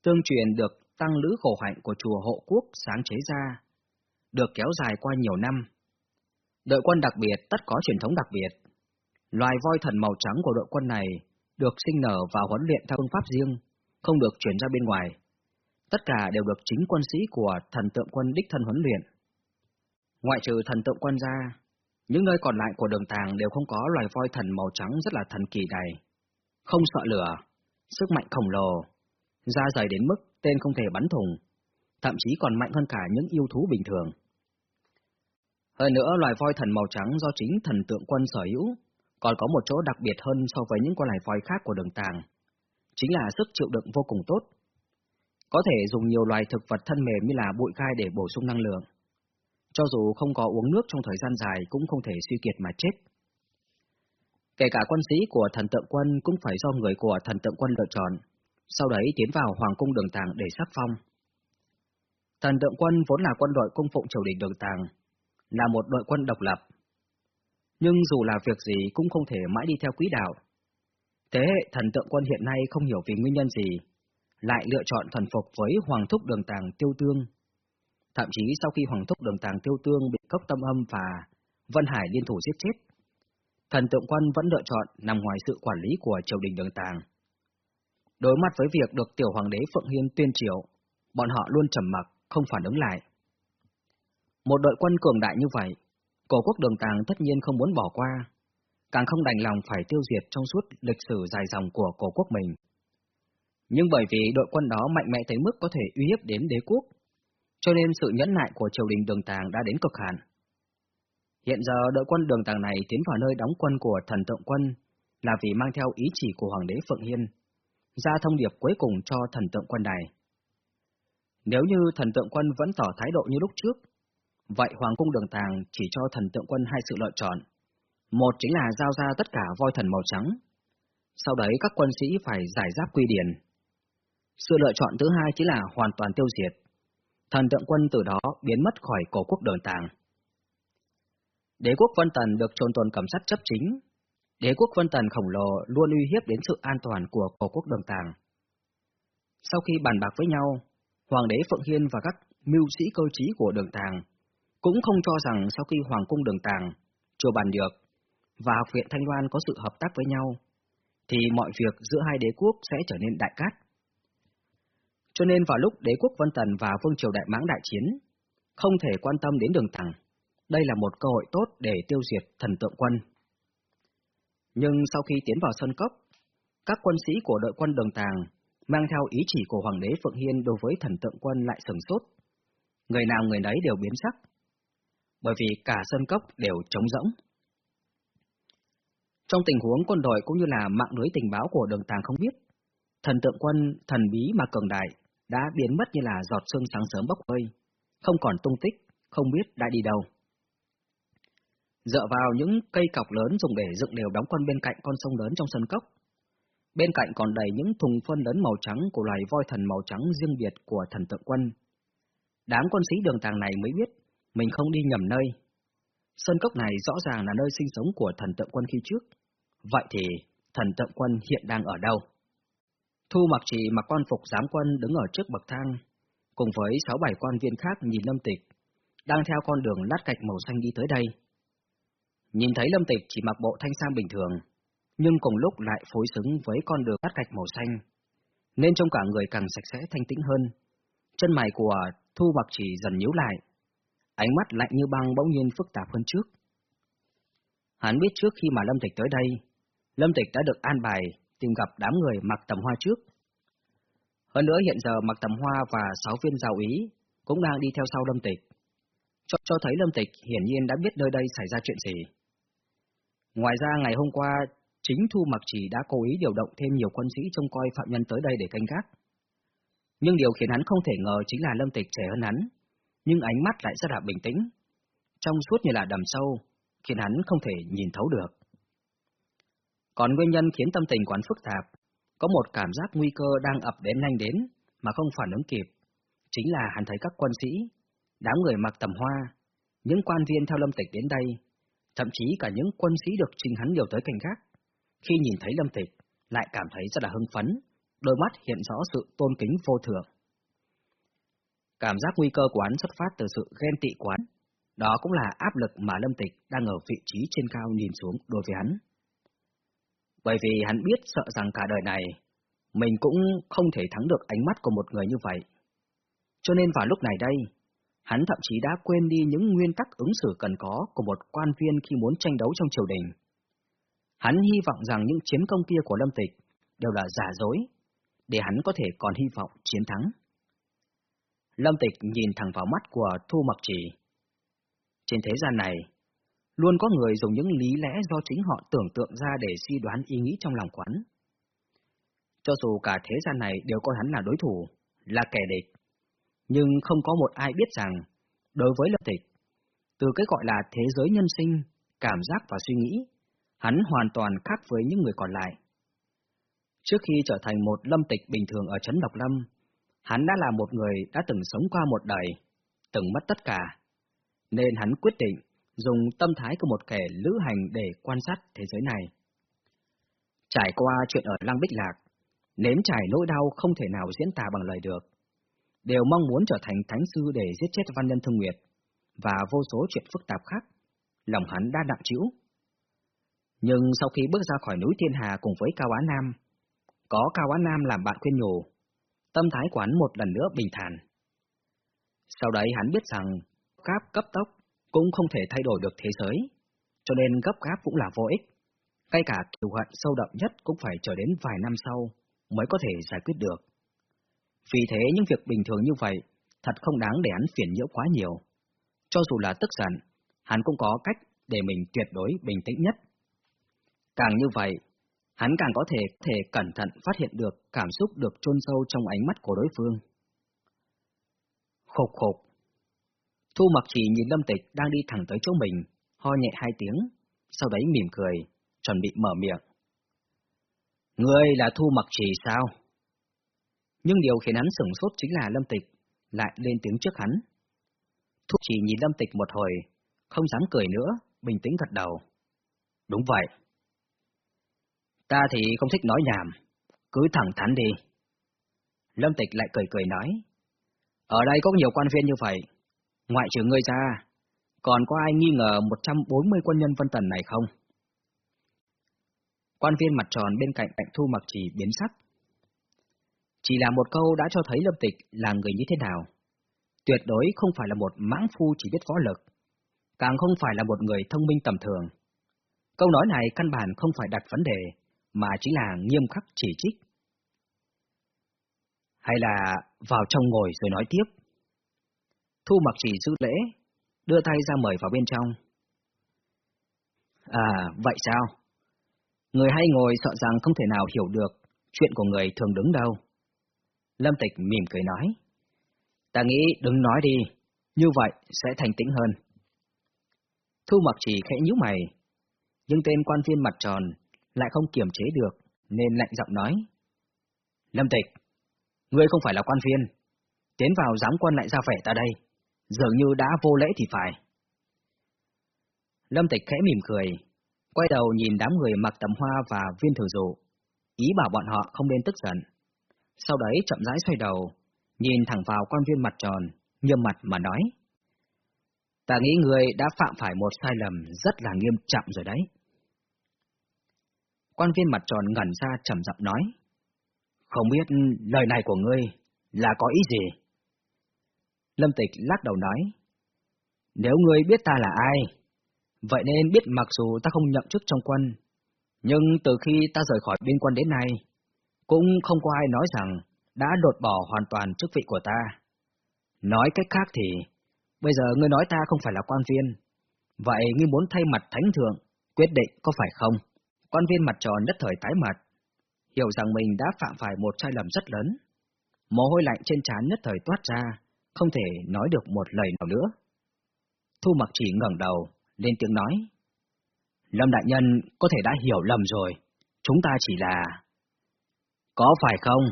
[SPEAKER 1] Tương truyền được tăng lữ khổ hạnh của chùa hộ quốc sáng chế ra, được kéo dài qua nhiều năm. Đội quân đặc biệt tất có truyền thống đặc biệt. Loài voi thần màu trắng của đội quân này được sinh nở và huấn luyện theo phương pháp riêng, không được chuyển ra bên ngoài. Tất cả đều được chính quân sĩ của thần tượng quân đích thân huấn luyện. Ngoại trừ thần tượng quân ra, những nơi còn lại của đường tàng đều không có loài voi thần màu trắng rất là thần kỳ này. Không sợ lửa, sức mạnh khổng lồ, da dày đến mức tên không thể bắn thùng, thậm chí còn mạnh hơn cả những yêu thú bình thường. Hơn nữa, loài voi thần màu trắng do chính thần tượng quân sở hữu, còn có một chỗ đặc biệt hơn so với những con loài voi khác của đường tàng, chính là sức chịu đựng vô cùng tốt. Có thể dùng nhiều loài thực vật thân mềm như là bụi gai để bổ sung năng lượng. Cho dù không có uống nước trong thời gian dài cũng không thể suy kiệt mà chết. Kể cả quân sĩ của thần tượng quân cũng phải do người của thần tượng quân lựa chọn, sau đấy tiến vào Hoàng cung đường tàng để sắc phong. Thần tượng quân vốn là quân đội cung phụng triều đình đường tàng, là một đội quân độc lập. Nhưng dù là việc gì cũng không thể mãi đi theo quỹ đạo. Thế hệ thần tượng quân hiện nay không hiểu vì nguyên nhân gì, lại lựa chọn thần phục với Hoàng thúc đường tàng tiêu tương. Thậm chí sau khi Hoàng thúc đường tàng tiêu tương bị cốc tâm âm và Vân Hải liên thủ giết chết, thần tượng quân vẫn lựa chọn nằm ngoài sự quản lý của triều đình đường tàng. Đối mặt với việc được tiểu hoàng đế Phượng Hiên tuyên triều, bọn họ luôn trầm mặc, không phản ứng lại. Một đội quân cường đại như vậy, cổ quốc đường tàng tất nhiên không muốn bỏ qua, càng không đành lòng phải tiêu diệt trong suốt lịch sử dài dòng của cổ quốc mình. Nhưng bởi vì đội quân đó mạnh mẽ tới mức có thể uy hiếp đến đế quốc, cho nên sự nhẫn nại của triều đình đường tàng đã đến cực hạn. Hiện giờ đội quân đường tàng này tiến vào nơi đóng quân của thần tượng quân là vì mang theo ý chỉ của Hoàng đế Phượng Hiên, ra thông điệp cuối cùng cho thần tượng quân này. Nếu như thần tượng quân vẫn tỏ thái độ như lúc trước, vậy Hoàng cung đường tàng chỉ cho thần tượng quân hai sự lựa chọn. Một chính là giao ra tất cả voi thần màu trắng, sau đấy các quân sĩ phải giải giáp quy điển. Sự lựa chọn thứ hai chính là hoàn toàn tiêu diệt. Thần tượng quân từ đó biến mất khỏi cổ quốc đường tàng. Đế quốc Vân Tần được trôn tồn cầm sát chấp chính, Đế quốc Vân Tần khổng lồ luôn uy hiếp đến sự an toàn của cổ quốc đường tàng. Sau khi bàn bạc với nhau, Hoàng đế Phượng Hiên và các mưu sĩ cơ trí của đường tàng cũng không cho rằng sau khi Hoàng cung đường tàng, chùa bàn được và học viện Thanh Loan có sự hợp tác với nhau, thì mọi việc giữa hai đế quốc sẽ trở nên đại cát. Cho nên vào lúc đế quốc Vân Tần và Vương Triều Đại Mãng đại chiến, không thể quan tâm đến đường tàng, đây là một cơ hội tốt để tiêu diệt thần tượng quân. Nhưng sau khi tiến vào sân cốc, các quân sĩ của đội quân đường tàng mang theo ý chỉ của Hoàng đế Phượng Hiên đối với thần tượng quân lại sừng sốt. Người nào người nấy đều biến sắc, bởi vì cả sân cốc đều trống rỗng. Trong tình huống quân đội cũng như là mạng lưới tình báo của đường tàng không biết, thần tượng quân thần bí mà cường đại đã biến mất như là giọt sương sáng sớm bốc hơi, không còn tung tích, không biết đã đi đâu. Dựa vào những cây cọc lớn dùng để dựng đều đóng quân bên cạnh con sông lớn trong sân cốc, Bên cạnh còn đầy những thùng phân lớn màu trắng của loài voi thần màu trắng riêng biệt của thần tượng quân. Đám quân sĩ đường tàng này mới biết, mình không đi nhầm nơi. Sơn cốc này rõ ràng là nơi sinh sống của thần tượng quân khi trước. Vậy thì, thần tượng quân hiện đang ở đâu? Thu mặc Chỉ mặc quan phục giám quân đứng ở trước bậc thang, cùng với sáu bảy quan viên khác nhìn Lâm Tịch, đang theo con đường lát gạch màu xanh đi tới đây. Nhìn thấy Lâm Tịch chỉ mặc bộ thanh sam bình thường, nhưng cùng lúc lại phối xứng với con đường lát gạch màu xanh. nên trông cả người càng sạch sẽ thanh tĩnh hơn. Chân mày của Thu Mặc Chỉ dần nhíu lại, ánh mắt lạnh như băng bỗng nhiên phức tạp hơn trước. Hắn biết trước khi mà Lâm Tịch tới đây, Lâm Tịch đã được an bài tìm gặp đám người mặc tầm hoa trước. Hơn nữa hiện giờ mặc tầm hoa và sáu viên giáo ý cũng đang đi theo sau Lâm Tịch. Cho, cho thấy Lâm Tịch hiển nhiên đã biết nơi đây xảy ra chuyện gì. Ngoài ra ngày hôm qua, chính Thu Mặc Chỉ đã cố ý điều động thêm nhiều quân sĩ trông coi phạm nhân tới đây để canh gác. Nhưng điều khiến hắn không thể ngờ chính là Lâm Tịch trẻ hơn hắn, nhưng ánh mắt lại rất là bình tĩnh, trong suốt như là đầm sâu, khiến hắn không thể nhìn thấu được. Còn nguyên nhân khiến tâm tình quán phức tạp, có một cảm giác nguy cơ đang ập đến nhanh đến mà không phản ứng kịp, chính là hắn thấy các quân sĩ, đám người mặc tầm hoa, những quan viên theo Lâm Tịch đến đây, thậm chí cả những quân sĩ được trình hắn điều tới cảnh gác, khi nhìn thấy Lâm Tịch, lại cảm thấy rất là hưng phấn, đôi mắt hiện rõ sự tôn kính vô thượng. Cảm giác nguy cơ của hắn xuất phát từ sự ghen tị quán, đó cũng là áp lực mà Lâm Tịch đang ở vị trí trên cao nhìn xuống đối với hắn. Bởi vì hắn biết sợ rằng cả đời này, mình cũng không thể thắng được ánh mắt của một người như vậy. Cho nên vào lúc này đây, hắn thậm chí đã quên đi những nguyên tắc ứng xử cần có của một quan viên khi muốn tranh đấu trong triều đình. Hắn hy vọng rằng những chiến công kia của Lâm Tịch đều là giả dối, để hắn có thể còn hy vọng chiến thắng. Lâm Tịch nhìn thẳng vào mắt của Thu Mặc Chỉ. Trên thế gian này, luôn có người dùng những lý lẽ do chính họ tưởng tượng ra để suy đoán ý nghĩ trong lòng quán. Cho dù cả thế gian này đều coi hắn là đối thủ, là kẻ địch, nhưng không có một ai biết rằng, đối với Lâm Tịch, từ cái gọi là thế giới nhân sinh, cảm giác và suy nghĩ, hắn hoàn toàn khác với những người còn lại. Trước khi trở thành một lâm tịch bình thường ở Trấn Độc Lâm, hắn đã là một người đã từng sống qua một đời, từng mất tất cả, nên hắn quyết định dùng tâm thái của một kẻ lữ hành để quan sát thế giới này. Trải qua chuyện ở Lăng Bích Lạc, nếm trải nỗi đau không thể nào diễn tả bằng lời được, đều mong muốn trở thành thánh sư để giết chết văn nhân thương nguyệt, và vô số chuyện phức tạp khác, lòng hắn đã đạm chịu. Nhưng sau khi bước ra khỏi núi Thiên Hà cùng với Cao Á Nam, có Cao Á Nam làm bạn khuyên nhủ, tâm thái quán một lần nữa bình thản. Sau đấy hắn biết rằng, cáp cấp tốc cũng không thể thay đổi được thế giới, cho nên gấp gáp cũng là vô ích. Ngay cả kiều hận sâu đậm nhất cũng phải chờ đến vài năm sau mới có thể giải quyết được. Vì thế những việc bình thường như vậy thật không đáng để hắn phiền nhiễu quá nhiều. Cho dù là tức giận, hắn cũng có cách để mình tuyệt đối bình tĩnh nhất. Càng như vậy, hắn càng có thể thể cẩn thận phát hiện được cảm xúc được chôn sâu trong ánh mắt của đối phương. Khục khục. Thu mặc chỉ nhìn Lâm Tịch đang đi thẳng tới chỗ mình, ho nhẹ hai tiếng, sau đấy mỉm cười, chuẩn bị mở miệng. Ngươi là Thu mặc chỉ sao? Nhưng điều khiến hắn sửng sốt chính là Lâm Tịch lại lên tiếng trước hắn. Thu chỉ nhìn Lâm Tịch một hồi, không dám cười nữa, bình tĩnh gật đầu. Đúng vậy. Ta thì không thích nói nhảm, cứ thẳng thắn đi. Lâm Tịch lại cười cười nói, ở đây có nhiều quan viên như vậy, ngoại trừ ngươi ra, còn có ai nghi ngờ 140 quân nhân Vân Tần này không? Quan viên mặt tròn bên cạnh cạnh thu mặc chỉ biến sắc. Chỉ là một câu đã cho thấy Lâm Tịch là người như thế nào. Tuyệt đối không phải là một mãng phu chỉ biết võ lực, càng không phải là một người thông minh tầm thường. Câu nói này căn bản không phải đặt vấn đề, mà chính là nghiêm khắc chỉ trích. Hay là vào trong ngồi rồi nói tiếp? Thu mặc chỉ giữ lễ, đưa tay ra mời vào bên trong. À, vậy sao? Người hay ngồi sợ rằng không thể nào hiểu được chuyện của người thường đứng đâu. Lâm Tịch mỉm cười nói. Ta nghĩ đừng nói đi, như vậy sẽ thành tĩnh hơn. Thu mặc chỉ khẽ nhíu mày, nhưng tên quan viên mặt tròn lại không kiềm chế được, nên lạnh giọng nói. Lâm Tịch, ngươi không phải là quan viên, tiến vào giám quân lại ra vẻ ta đây, dường như đã vô lễ thì phải. Lâm Tịch khẽ mỉm cười, quay đầu nhìn đám người mặc tầm hoa và viên thử dụ, ý bảo bọn họ không nên tức giận. Sau đấy chậm rãi xoay đầu, nhìn thẳng vào quan viên mặt tròn, nghiêm mặt mà nói. Ta nghĩ người đã phạm phải một sai lầm rất là nghiêm trọng rồi đấy. Quan viên mặt tròn ngẩn ra trầm giọng nói. Không biết lời này của ngươi là có ý gì? Lâm Tịch lắc đầu nói. Nếu ngươi biết ta là ai, vậy nên biết mặc dù ta không nhậm chức trong quân, nhưng từ khi ta rời khỏi biên quân đến nay, cũng không có ai nói rằng đã đột bỏ hoàn toàn chức vị của ta. Nói cách khác thì, bây giờ ngươi nói ta không phải là quan viên, vậy ngươi muốn thay mặt thánh thượng, quyết định có phải không? Quan viên mặt tròn nhất thời tái mặt, hiểu rằng mình đã phạm phải một sai lầm rất lớn. Mồ hôi lạnh trên trán nhất thời toát ra, không thể nói được một lời nào nữa. Thu mặc chỉ ngẩng đầu, lên tiếng nói. Lâm Đại Nhân có thể đã hiểu lầm rồi, chúng ta chỉ là... Có phải không?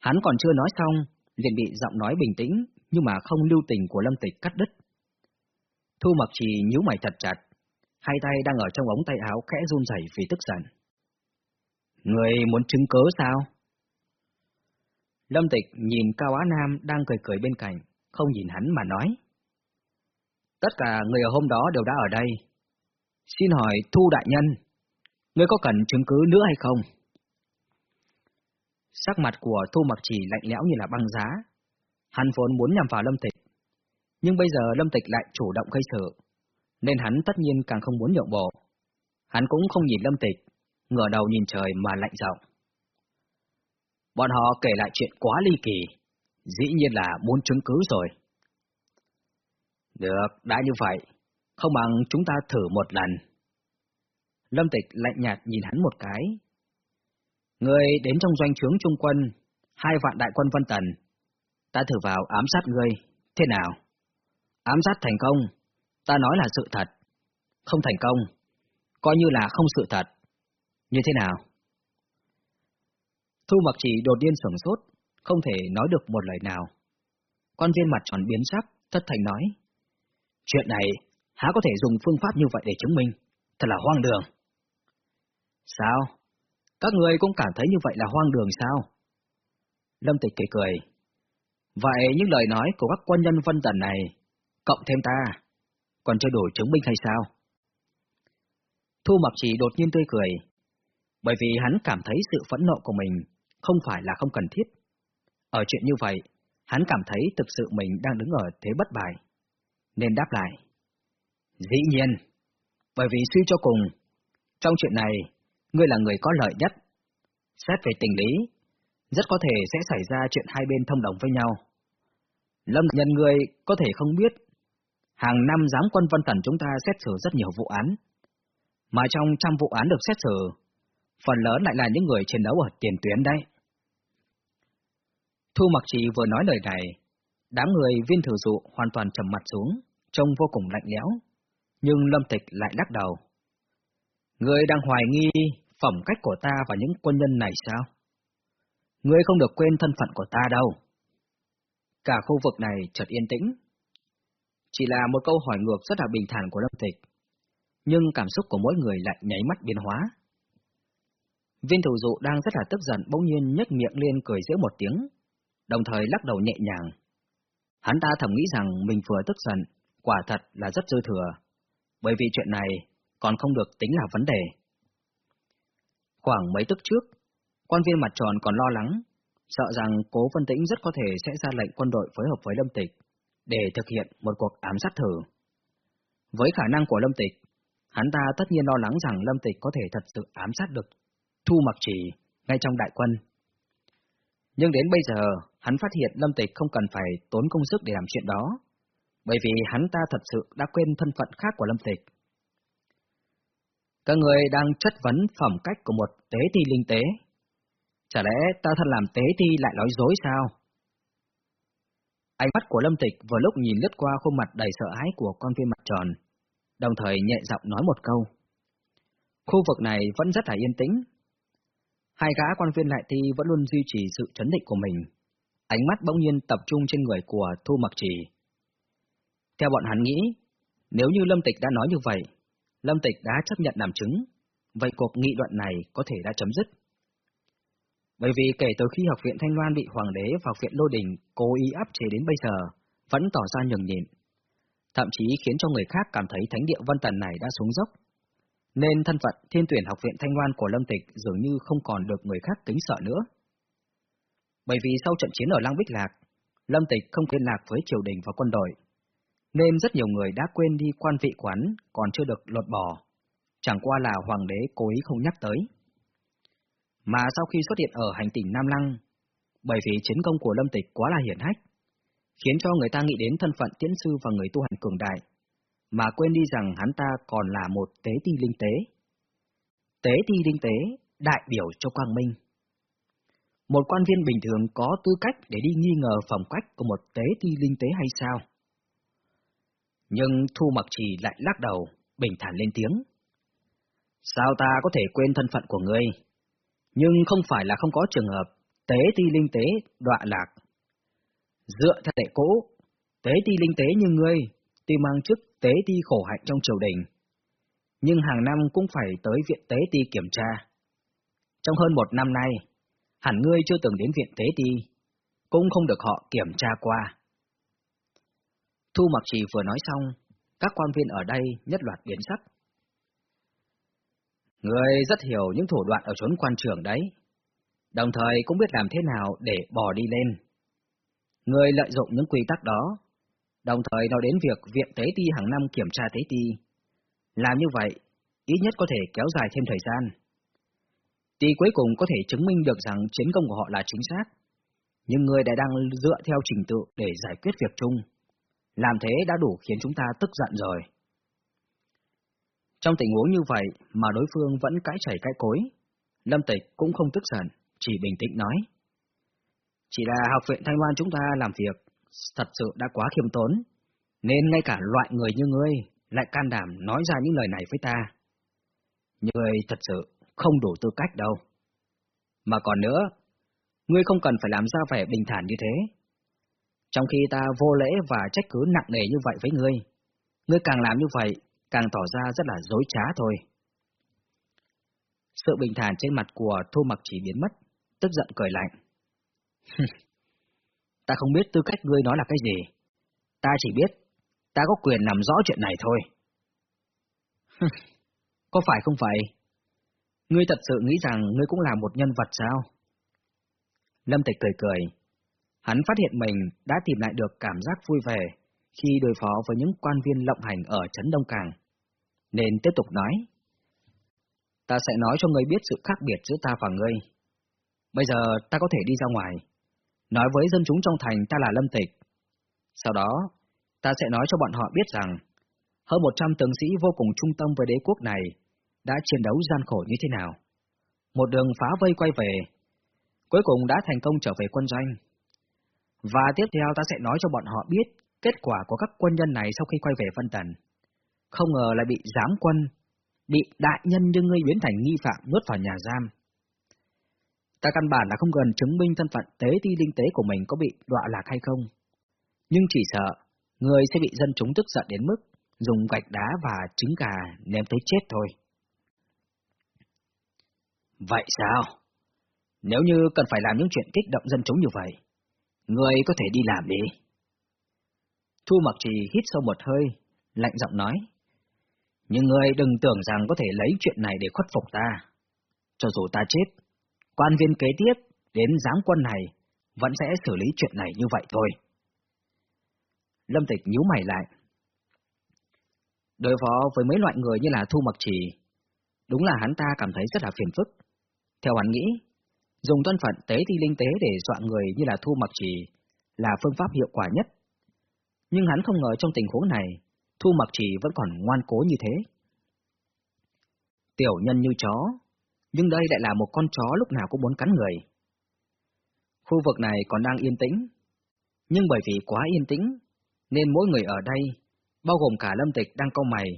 [SPEAKER 1] Hắn còn chưa nói xong, liền bị giọng nói bình tĩnh nhưng mà không lưu tình của Lâm Tịch cắt đứt. Thu mặc chỉ nhíu mày thật chặt, hai tay đang ở trong ống tay áo khẽ run rẩy vì tức giận. Người muốn chứng cớ sao? Lâm Tịch nhìn Cao Á Nam đang cười cười bên cạnh, không nhìn hắn mà nói. Tất cả người ở hôm đó đều đã ở đây. Xin hỏi Thu Đại Nhân, ngươi có cần chứng cứ nữa hay không? Sắc mặt của Thu Mặc Chỉ lạnh lẽo như là băng giá. Hắn vốn muốn nhằm vào Lâm Tịch, nhưng bây giờ Lâm Tịch lại chủ động gây sự, nên hắn tất nhiên càng không muốn nhượng bộ. Hắn cũng không nhìn Lâm Tịch, ngửa đầu nhìn trời mà lạnh giọng. Bọn họ kể lại chuyện quá ly kỳ, dĩ nhiên là muốn chứng cứ rồi. Được, đã như vậy, không bằng chúng ta thử một lần. Lâm Tịch lạnh nhạt nhìn hắn một cái. Ngươi đến trong doanh trướng trung quân, hai vạn đại quân Vân Tần. Ta thử vào ám sát ngươi, thế nào? Ám sát thành công, ta nói là sự thật. Không thành công, coi như là không sự thật. Như thế nào? Thu mặc chỉ đột nhiên sửng sốt, không thể nói được một lời nào. Con viên mặt tròn biến sắc, thất thành nói. Chuyện này, há có thể dùng phương pháp như vậy để chứng minh, thật là hoang đường. Sao? Các người cũng cảm thấy như vậy là hoang đường sao? Lâm Tịch cười cười. Vậy những lời nói của các quân nhân vân tần này, cộng thêm ta, còn chưa đủ chứng minh hay sao? Thu mặc chỉ đột nhiên tươi cười, bởi vì hắn cảm thấy sự phẫn nộ của mình không phải là không cần thiết. Ở chuyện như vậy, hắn cảm thấy thực sự mình đang đứng ở thế bất bại, nên đáp lại. Dĩ nhiên, bởi vì suy cho cùng, trong chuyện này, ngươi là người có lợi nhất. Xét về tình lý, rất có thể sẽ xảy ra chuyện hai bên thông đồng với nhau. Lâm nhân ngươi có thể không biết, hàng năm giám quân văn Tần chúng ta xét xử rất nhiều vụ án, mà trong trăm vụ án được xét xử, phần lớn lại là những người chiến đấu ở tiền tuyến đây. Thu Mặc Trì vừa nói lời này, đám người viên thử dụ hoàn toàn trầm mặt xuống, trông vô cùng lạnh lẽo, nhưng Lâm Tịch lại lắc đầu. Ngươi đang hoài nghi phẩm cách của ta và những quân nhân này sao? Ngươi không được quên thân phận của ta đâu. Cả khu vực này chợt yên tĩnh. Chỉ là một câu hỏi ngược rất là bình thản của Lâm Tịch, nhưng cảm xúc của mỗi người lại nháy mắt biến hóa. Viên thủ dụ đang rất là tức giận bỗng nhiên nhếch miệng lên cười giữa một tiếng, đồng thời lắc đầu nhẹ nhàng. Hắn ta thầm nghĩ rằng mình vừa tức giận, quả thật là rất dư thừa, bởi vì chuyện này còn không được tính là vấn đề. Khoảng mấy tức trước, quan viên mặt tròn còn lo lắng, sợ rằng cố Vân tĩnh rất có thể sẽ ra lệnh quân đội phối hợp với Lâm Tịch để thực hiện một cuộc ám sát thử. Với khả năng của Lâm Tịch, hắn ta tất nhiên lo lắng rằng Lâm Tịch có thể thật sự ám sát được Thu Mặc Chỉ ngay trong đại quân. Nhưng đến bây giờ, hắn phát hiện Lâm Tịch không cần phải tốn công sức để làm chuyện đó, bởi vì hắn ta thật sự đã quên thân phận khác của Lâm Tịch. Các người đang chất vấn phẩm cách của một tế thi linh tế. Chả lẽ ta thân làm tế thi lại nói dối sao? Ánh mắt của Lâm Tịch vừa lúc nhìn lướt qua khuôn mặt đầy sợ hãi của con viên mặt tròn, đồng thời nhẹ giọng nói một câu. Khu vực này vẫn rất là yên tĩnh, Hai gã quan viên lại thi vẫn luôn duy trì sự chấn định của mình. Ánh mắt bỗng nhiên tập trung trên người của Thu Mặc Trì. Theo bọn hắn nghĩ, nếu như Lâm Tịch đã nói như vậy, Lâm Tịch đã chấp nhận làm chứng, vậy cuộc nghị luận này có thể đã chấm dứt. Bởi vì kể từ khi học viện Thanh Loan bị Hoàng đế và học viện Lô Đình cố ý áp chế đến bây giờ, vẫn tỏ ra nhường nhịn, thậm chí khiến cho người khác cảm thấy thánh địa Vân Tần này đã xuống dốc nên thân phận thiên tuyển học viện Thanh Loan của Lâm Tịch dường như không còn được người khác kính sợ nữa. Bởi vì sau trận chiến ở Lăng Bích Lạc, Lâm Tịch không liên lạc với triều đình và quân đội, nên rất nhiều người đã quên đi quan vị quán còn chưa được lột bỏ, chẳng qua là hoàng đế cố ý không nhắc tới. Mà sau khi xuất hiện ở hành tỉnh Nam Lăng, bởi vì chiến công của Lâm Tịch quá là hiển hách, khiến cho người ta nghĩ đến thân phận tiễn sư và người tu hành cường đại, mà quên đi rằng hắn ta còn là một tế ti linh tế. Tế ti linh tế, đại biểu cho Quang Minh. Một quan viên bình thường có tư cách để đi nghi ngờ phẩm cách của một tế ti linh tế hay sao? Nhưng Thu Mặc Trì lại lắc đầu, bình thản lên tiếng. Sao ta có thể quên thân phận của ngươi? Nhưng không phải là không có trường hợp tế ti linh tế đọa lạc. Dựa theo tệ cũ, tế ti linh tế như ngươi, tuy mang chức tế ti khổ hạnh trong triều đình, nhưng hàng năm cũng phải tới viện tế ti kiểm tra. Trong hơn một năm nay, hẳn ngươi chưa từng đến viện tế ti, cũng không được họ kiểm tra qua. Thu Mặc Trì vừa nói xong, các quan viên ở đây nhất loạt biến sắc. Ngươi rất hiểu những thủ đoạn ở chốn quan trường đấy, đồng thời cũng biết làm thế nào để bò đi lên. Ngươi lợi dụng những quy tắc đó, đồng thời nói đến việc viện tế ti hàng năm kiểm tra tế ti. Làm như vậy, ít nhất có thể kéo dài thêm thời gian. Tuy cuối cùng có thể chứng minh được rằng chiến công của họ là chính xác, nhưng người đã đang dựa theo trình tự để giải quyết việc chung. Làm thế đã đủ khiến chúng ta tức giận rồi. Trong tình huống như vậy mà đối phương vẫn cãi chảy cãi cối, Lâm Tịch cũng không tức giận, chỉ bình tĩnh nói. Chỉ là học viện Thanh Loan chúng ta làm việc thật sự đã quá khiêm tốn, nên ngay cả loại người như ngươi lại can đảm nói ra những lời này với ta. Ngươi thật sự không đủ tư cách đâu. Mà còn nữa, ngươi không cần phải làm ra vẻ bình thản như thế. Trong khi ta vô lễ và trách cứ nặng nề như vậy với ngươi, ngươi càng làm như vậy, càng tỏ ra rất là dối trá thôi. Sự bình thản trên mặt của Thu Mặc chỉ biến mất, tức giận cười lạnh. ta không biết tư cách ngươi nói là cái gì. Ta chỉ biết, ta có quyền làm rõ chuyện này thôi. có phải không phải? Ngươi thật sự nghĩ rằng ngươi cũng là một nhân vật sao? Lâm Tịch cười cười. Hắn phát hiện mình đã tìm lại được cảm giác vui vẻ khi đối phó với những quan viên lộng hành ở Trấn Đông Càng. Nên tiếp tục nói. Ta sẽ nói cho ngươi biết sự khác biệt giữa ta và ngươi. Bây giờ ta có thể đi ra ngoài, nói với dân chúng trong thành ta là Lâm Tịch. Sau đó, ta sẽ nói cho bọn họ biết rằng, hơn 100 tướng sĩ vô cùng trung tâm với đế quốc này đã chiến đấu gian khổ như thế nào. Một đường phá vây quay về, cuối cùng đã thành công trở về quân doanh. Và tiếp theo ta sẽ nói cho bọn họ biết kết quả của các quân nhân này sau khi quay về Vân Tần. Không ngờ lại bị giám quân, bị đại nhân như ngươi biến thành nghi phạm nuốt vào nhà giam. Ta căn bản là không cần chứng minh thân phận tế ti linh tế của mình có bị đọa lạc hay không. Nhưng chỉ sợ, người sẽ bị dân chúng tức giận đến mức dùng gạch đá và trứng gà ném tới chết thôi. Vậy sao? Nếu như cần phải làm những chuyện kích động dân chúng như vậy, người có thể đi làm đi. Thu Mặc Trì hít sâu một hơi, lạnh giọng nói. Nhưng người đừng tưởng rằng có thể lấy chuyện này để khuất phục ta. Cho dù ta chết, quan viên kế tiếp đến giáng quân này vẫn sẽ xử lý chuyện này như vậy thôi. Lâm Tịch nhíu mày lại. Đối phó với mấy loại người như là Thu Mặc Trì, đúng là hắn ta cảm thấy rất là phiền phức. Theo hắn nghĩ, dùng thân phận tế thi linh tế để dọa người như là Thu Mặc Trì là phương pháp hiệu quả nhất. Nhưng hắn không ngờ trong tình huống này, Thu Mặc Trì vẫn còn ngoan cố như thế. Tiểu nhân như chó, nhưng đây lại là một con chó lúc nào cũng muốn cắn người. Khu vực này còn đang yên tĩnh, nhưng bởi vì quá yên tĩnh, nên mỗi người ở đây, bao gồm cả Lâm Tịch đang câu mày,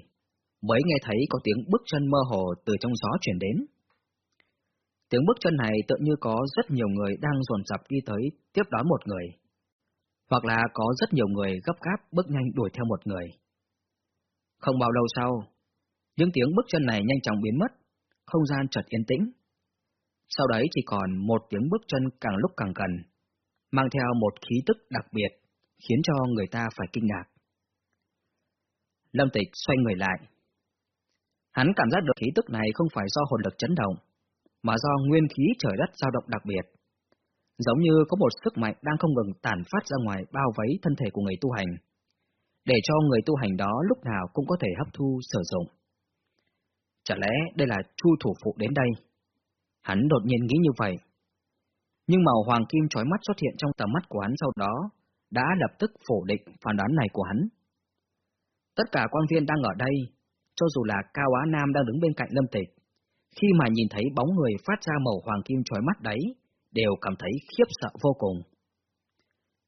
[SPEAKER 1] mới nghe thấy có tiếng bước chân mơ hồ từ trong gió chuyển đến. Tiếng bước chân này tự như có rất nhiều người đang dồn dập đi tới tiếp đón một người. Hoặc là có rất nhiều người gấp gáp bước nhanh đuổi theo một người. Không bao lâu sau, những tiếng bước chân này nhanh chóng biến mất, không gian chợt yên tĩnh. Sau đấy chỉ còn một tiếng bước chân càng lúc càng gần, mang theo một khí tức đặc biệt, khiến cho người ta phải kinh ngạc. Lâm Tịch xoay người lại. Hắn cảm giác được khí tức này không phải do hồn lực chấn động, mà do nguyên khí trời đất dao động đặc biệt. Giống như có một sức mạnh đang không ngừng tản phát ra ngoài bao vấy thân thể của người tu hành, để cho người tu hành đó lúc nào cũng có thể hấp thu sử dụng. Chả lẽ đây là chu thủ phụ đến đây? Hắn đột nhiên nghĩ như vậy. Nhưng màu hoàng kim chói mắt xuất hiện trong tầm mắt của hắn sau đó, đã lập tức phủ định phán đoán này của hắn. Tất cả quan viên đang ở đây, cho dù là Cao Á Nam đang đứng bên cạnh Lâm Tịch, khi mà nhìn thấy bóng người phát ra màu hoàng kim chói mắt đấy, đều cảm thấy khiếp sợ vô cùng.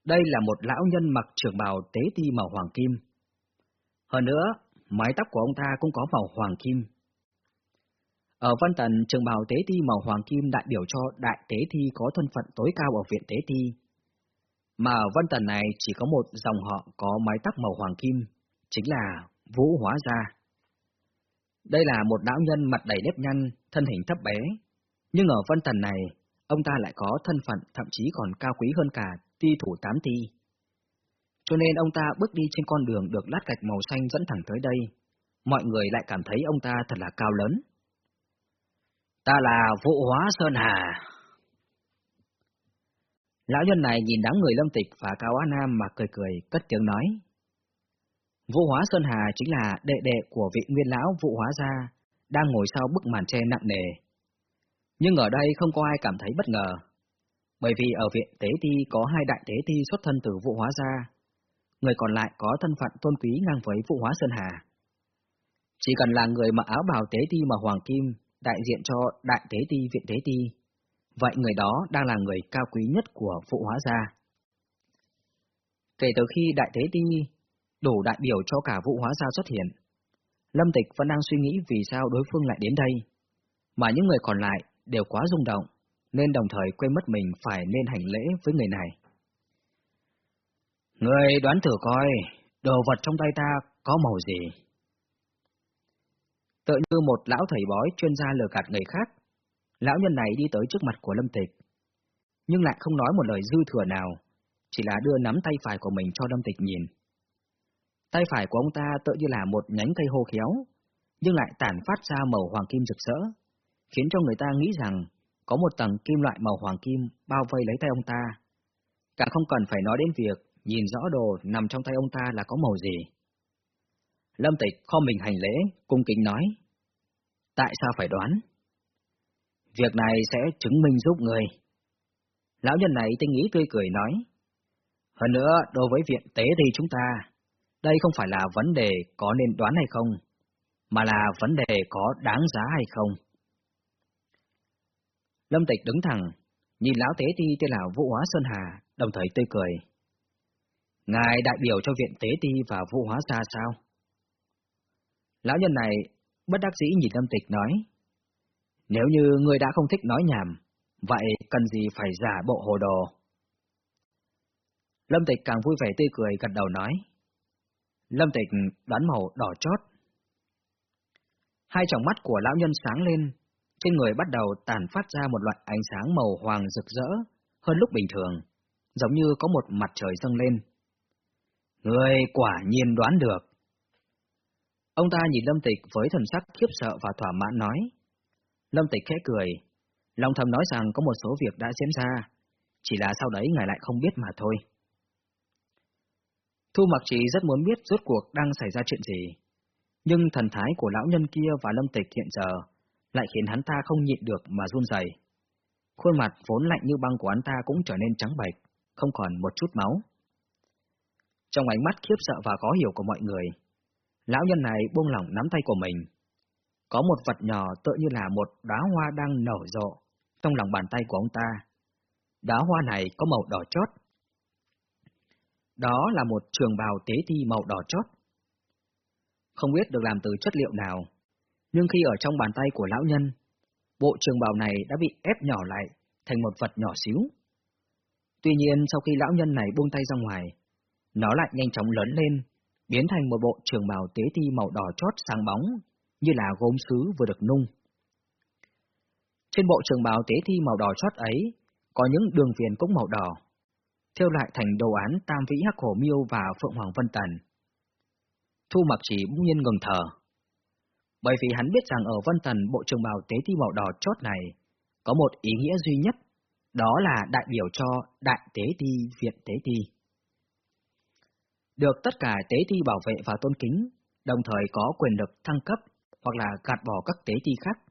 [SPEAKER 1] Đây là một lão nhân mặc trường bào tế ti màu hoàng kim. Hơn nữa, mái tóc của ông ta cũng có màu hoàng kim. Ở Văn Tần, trường bào tế ti màu hoàng kim đại biểu cho đại tế thi có thân phận tối cao ở viện tế ti. Mà ở Văn Tần này chỉ có một dòng họ có mái tóc màu hoàng kim, chính là Vũ Hóa Gia. Đây là một lão nhân mặt đầy nếp nhăn, thân hình thấp bé, nhưng ở văn Tần này, ông ta lại có thân phận thậm chí còn cao quý hơn cả ti thủ tám ti. Cho nên ông ta bước đi trên con đường được lát gạch màu xanh dẫn thẳng tới đây, mọi người lại cảm thấy ông ta thật là cao lớn. Ta là Vũ Hóa Sơn Hà. Lão nhân này nhìn đám người lâm tịch và Cao Á Nam mà cười cười, cất tiếng nói. Vũ Hóa Sơn Hà chính là đệ đệ của vị nguyên lão Vũ Hóa Gia, đang ngồi sau bức màn tre nặng nề. Nhưng ở đây không có ai cảm thấy bất ngờ, bởi vì ở viện Tế Ti có hai đại Tế Ti xuất thân từ Vũ Hóa Gia, người còn lại có thân phận tôn quý ngang với Vũ Hóa Sơn Hà. Chỉ cần là người mặc áo bào Tế Ti mà Hoàng Kim, đại diện cho Đại Tế Ti Viện Tế Ti, vậy người đó đang là người cao quý nhất của Vũ Hóa Gia. Kể từ khi Đại Tế Ti đủ đại biểu cho cả vụ hóa gia xuất hiện. Lâm Tịch vẫn đang suy nghĩ vì sao đối phương lại đến đây, mà những người còn lại đều quá rung động, nên đồng thời quên mất mình phải nên hành lễ với người này. Người đoán thử coi, đồ vật trong tay ta có màu gì? Tự như một lão thầy bói chuyên gia lừa gạt người khác, lão nhân này đi tới trước mặt của Lâm Tịch, nhưng lại không nói một lời dư thừa nào, chỉ là đưa nắm tay phải của mình cho Lâm Tịch nhìn. Tay phải của ông ta tự như là một nhánh cây hô khéo, nhưng lại tản phát ra màu hoàng kim rực rỡ, khiến cho người ta nghĩ rằng có một tầng kim loại màu hoàng kim bao vây lấy tay ông ta. Cả không cần phải nói đến việc nhìn rõ đồ nằm trong tay ông ta là có màu gì. Lâm Tịch kho mình hành lễ, cung kính nói. Tại sao phải đoán? Việc này sẽ chứng minh giúp người. Lão nhân này tinh ý tươi cười nói. Hơn nữa, đối với viện tế thì chúng ta, đây không phải là vấn đề có nên đoán hay không, mà là vấn đề có đáng giá hay không. Lâm Tịch đứng thẳng, nhìn lão tế ti tên là Vũ Hóa Sơn Hà, đồng thời tươi cười. Ngài đại biểu cho viện tế ti và Vũ Hóa sa sao? Lão nhân này bất đắc dĩ nhìn Lâm Tịch nói. Nếu như người đã không thích nói nhảm, vậy cần gì phải giả bộ hồ đồ? Lâm Tịch càng vui vẻ tươi cười gật đầu nói. Lâm Tịch đoán màu đỏ chót. Hai tròng mắt của lão nhân sáng lên, trên người bắt đầu tàn phát ra một loại ánh sáng màu hoàng rực rỡ hơn lúc bình thường, giống như có một mặt trời dâng lên. Người quả nhiên đoán được. Ông ta nhìn Lâm Tịch với thần sắc khiếp sợ và thỏa mãn nói. Lâm Tịch khẽ cười, lòng thầm nói rằng có một số việc đã diễn ra, chỉ là sau đấy ngài lại không biết mà thôi. Thu Mặc Trì rất muốn biết rốt cuộc đang xảy ra chuyện gì. Nhưng thần thái của lão nhân kia và lâm tịch hiện giờ lại khiến hắn ta không nhịn được mà run rẩy. Khuôn mặt vốn lạnh như băng của hắn ta cũng trở nên trắng bệch, không còn một chút máu. Trong ánh mắt khiếp sợ và khó hiểu của mọi người, lão nhân này buông lỏng nắm tay của mình. Có một vật nhỏ tựa như là một đóa hoa đang nở rộ trong lòng bàn tay của ông ta. Đóa hoa này có màu đỏ chót, đó là một trường bào tế thi màu đỏ chót. Không biết được làm từ chất liệu nào, nhưng khi ở trong bàn tay của lão nhân, bộ trường bào này đã bị ép nhỏ lại thành một vật nhỏ xíu. Tuy nhiên sau khi lão nhân này buông tay ra ngoài, nó lại nhanh chóng lớn lên, biến thành một bộ trường bào tế thi màu đỏ chót sáng bóng, như là gốm sứ vừa được nung. Trên bộ trường bào tế thi màu đỏ chót ấy, có những đường viền cũng màu đỏ, theo lại thành đồ án Tam Vĩ Hắc Hổ Miêu và Phượng Hoàng Vân Tần. Thu Mặc chỉ bỗng nhiên ngừng thở. bởi vì hắn biết rằng ở Vân Tần bộ trường bào tế thi màu đỏ chót này có một ý nghĩa duy nhất, đó là đại biểu cho Đại Tế Ti Viện Tế Ti. Được tất cả tế ti bảo vệ và tôn kính, đồng thời có quyền lực thăng cấp hoặc là gạt bỏ các tế ti khác.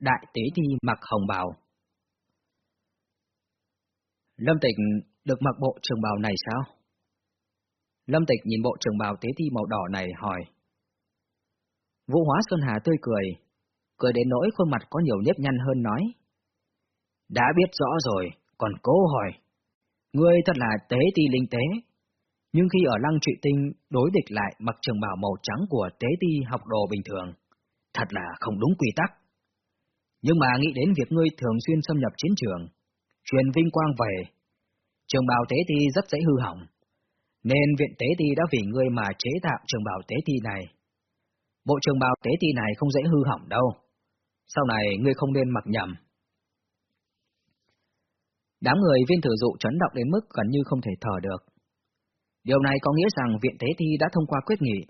[SPEAKER 1] Đại Tế Ti mặc hồng bào. Lâm Tịch được mặc bộ trường bào này sao? Lâm Tịch nhìn bộ trường bào tế thi màu đỏ này hỏi. Vũ Hóa Xuân Hà tươi cười, cười đến nỗi khuôn mặt có nhiều nếp nhăn hơn nói. Đã biết rõ rồi, còn cố hỏi. Ngươi thật là tế ti linh tế, nhưng khi ở lăng trụy tinh đối địch lại mặc trường bào màu trắng của tế ti học đồ bình thường, thật là không đúng quy tắc. Nhưng mà nghĩ đến việc ngươi thường xuyên xâm nhập chiến trường, truyền vinh quang về, trường bào tế ti rất dễ hư hỏng, nên viện tế ti đã vì ngươi mà chế tạo trường bào tế ti này. Bộ trường bào tế ti này không dễ hư hỏng đâu. Sau này ngươi không nên mặc nhầm. Đám người viên thử dụ chấn động đến mức gần như không thể thở được. Điều này có nghĩa rằng viện tế thi đã thông qua quyết nghị,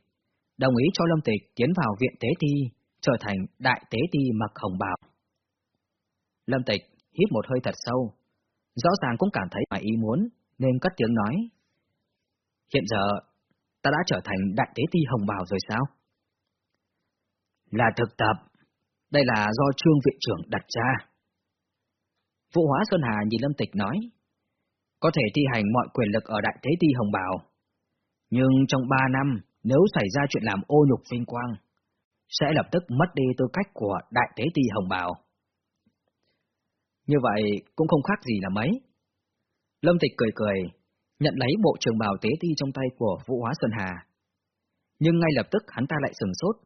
[SPEAKER 1] đồng ý cho Lâm Tịch tiến vào viện tế thi, trở thành đại tế thi mặc hồng bào. Lâm Tịch hít một hơi thật sâu, rõ ràng cũng cảm thấy mà ý muốn, nên cất tiếng nói. Hiện giờ, ta đã trở thành đại tế thi hồng bào rồi sao? Là thực tập. Đây là do trương viện trưởng đặt ra. Vũ Hóa Sơn Hà nhìn Lâm Tịch nói, có thể thi hành mọi quyền lực ở Đại Tế Ti Hồng Bảo. Nhưng trong ba năm, nếu xảy ra chuyện làm ô nhục vinh quang, sẽ lập tức mất đi tư cách của Đại Tế Ti Hồng Bảo. Như vậy cũng không khác gì là mấy. Lâm Tịch cười cười, nhận lấy bộ trường bào tế ti trong tay của Vũ Hóa Sơn Hà. Nhưng ngay lập tức hắn ta lại sừng sốt,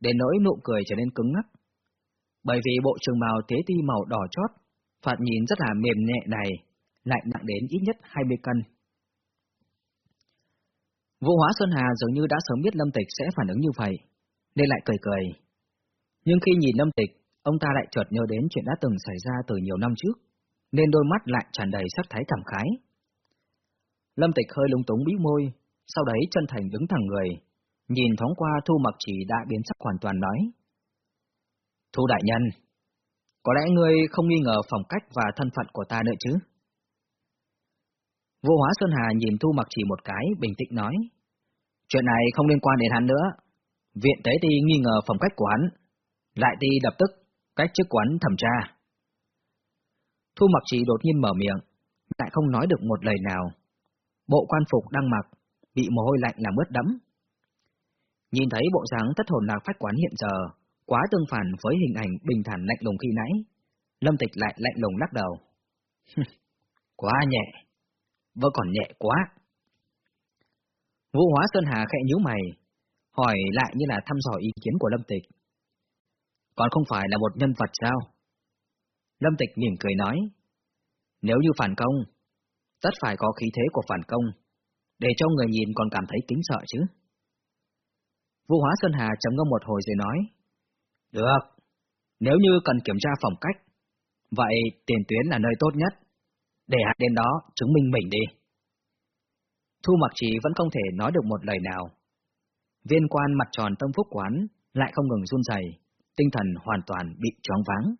[SPEAKER 1] để nỗi nụ cười trở nên cứng ngắc. Bởi vì bộ trường bào tế ti màu đỏ chót, phạt nhìn rất là mềm nhẹ này, lại nặng đến ít nhất 20 cân. Vũ Hóa Sơn Hà dường như đã sớm biết Lâm Tịch sẽ phản ứng như vậy, nên lại cười cười. Nhưng khi nhìn Lâm Tịch, ông ta lại chợt nhớ đến chuyện đã từng xảy ra từ nhiều năm trước, nên đôi mắt lại tràn đầy sắc thái cảm khái. Lâm Tịch hơi lung túng bĩu môi, sau đấy chân thành đứng thẳng người, nhìn thoáng qua Thu Mặc Chỉ đã biến sắc hoàn toàn nói. Thu đại nhân, có lẽ ngươi không nghi ngờ phong cách và thân phận của ta nữa chứ? Vô hóa Sơn Hà nhìn Thu Mặc Chỉ một cái, bình tĩnh nói. Chuyện này không liên quan đến hắn nữa. Viện Tế Ti nghi ngờ phong cách của hắn. Lại Ti đập tức cách chức quán thẩm tra. Thu Mặc Chỉ đột nhiên mở miệng, lại không nói được một lời nào. Bộ quan phục đang mặc, bị mồ hôi lạnh làm ướt đẫm. Nhìn thấy bộ dáng thất hồn lạc phách quán hiện giờ, quá tương phản với hình ảnh bình thản lạnh lùng khi nãy, Lâm Tịch lại lạnh lùng lắc đầu. quá nhẹ, vẫn còn nhẹ quá. Vũ Hóa Sơn Hà khẽ nhíu mày, hỏi lại như là thăm dò ý kiến của Lâm Tịch. Còn không phải là một nhân vật sao? Lâm Tịch mỉm cười nói, nếu như phản công, tất phải có khí thế của phản công, để cho người nhìn còn cảm thấy kính sợ chứ. Vũ Hóa Sơn Hà chấm ngâm một hồi rồi nói, được, nếu như cần kiểm tra phòng cách, vậy tiền tuyến là nơi tốt nhất, để hãy đến đó chứng minh mình đi. Thu mặc chỉ vẫn không thể nói được một lời nào. Viên quan mặt tròn tâm phúc quán lại không ngừng run rẩy, tinh thần hoàn toàn bị choáng váng.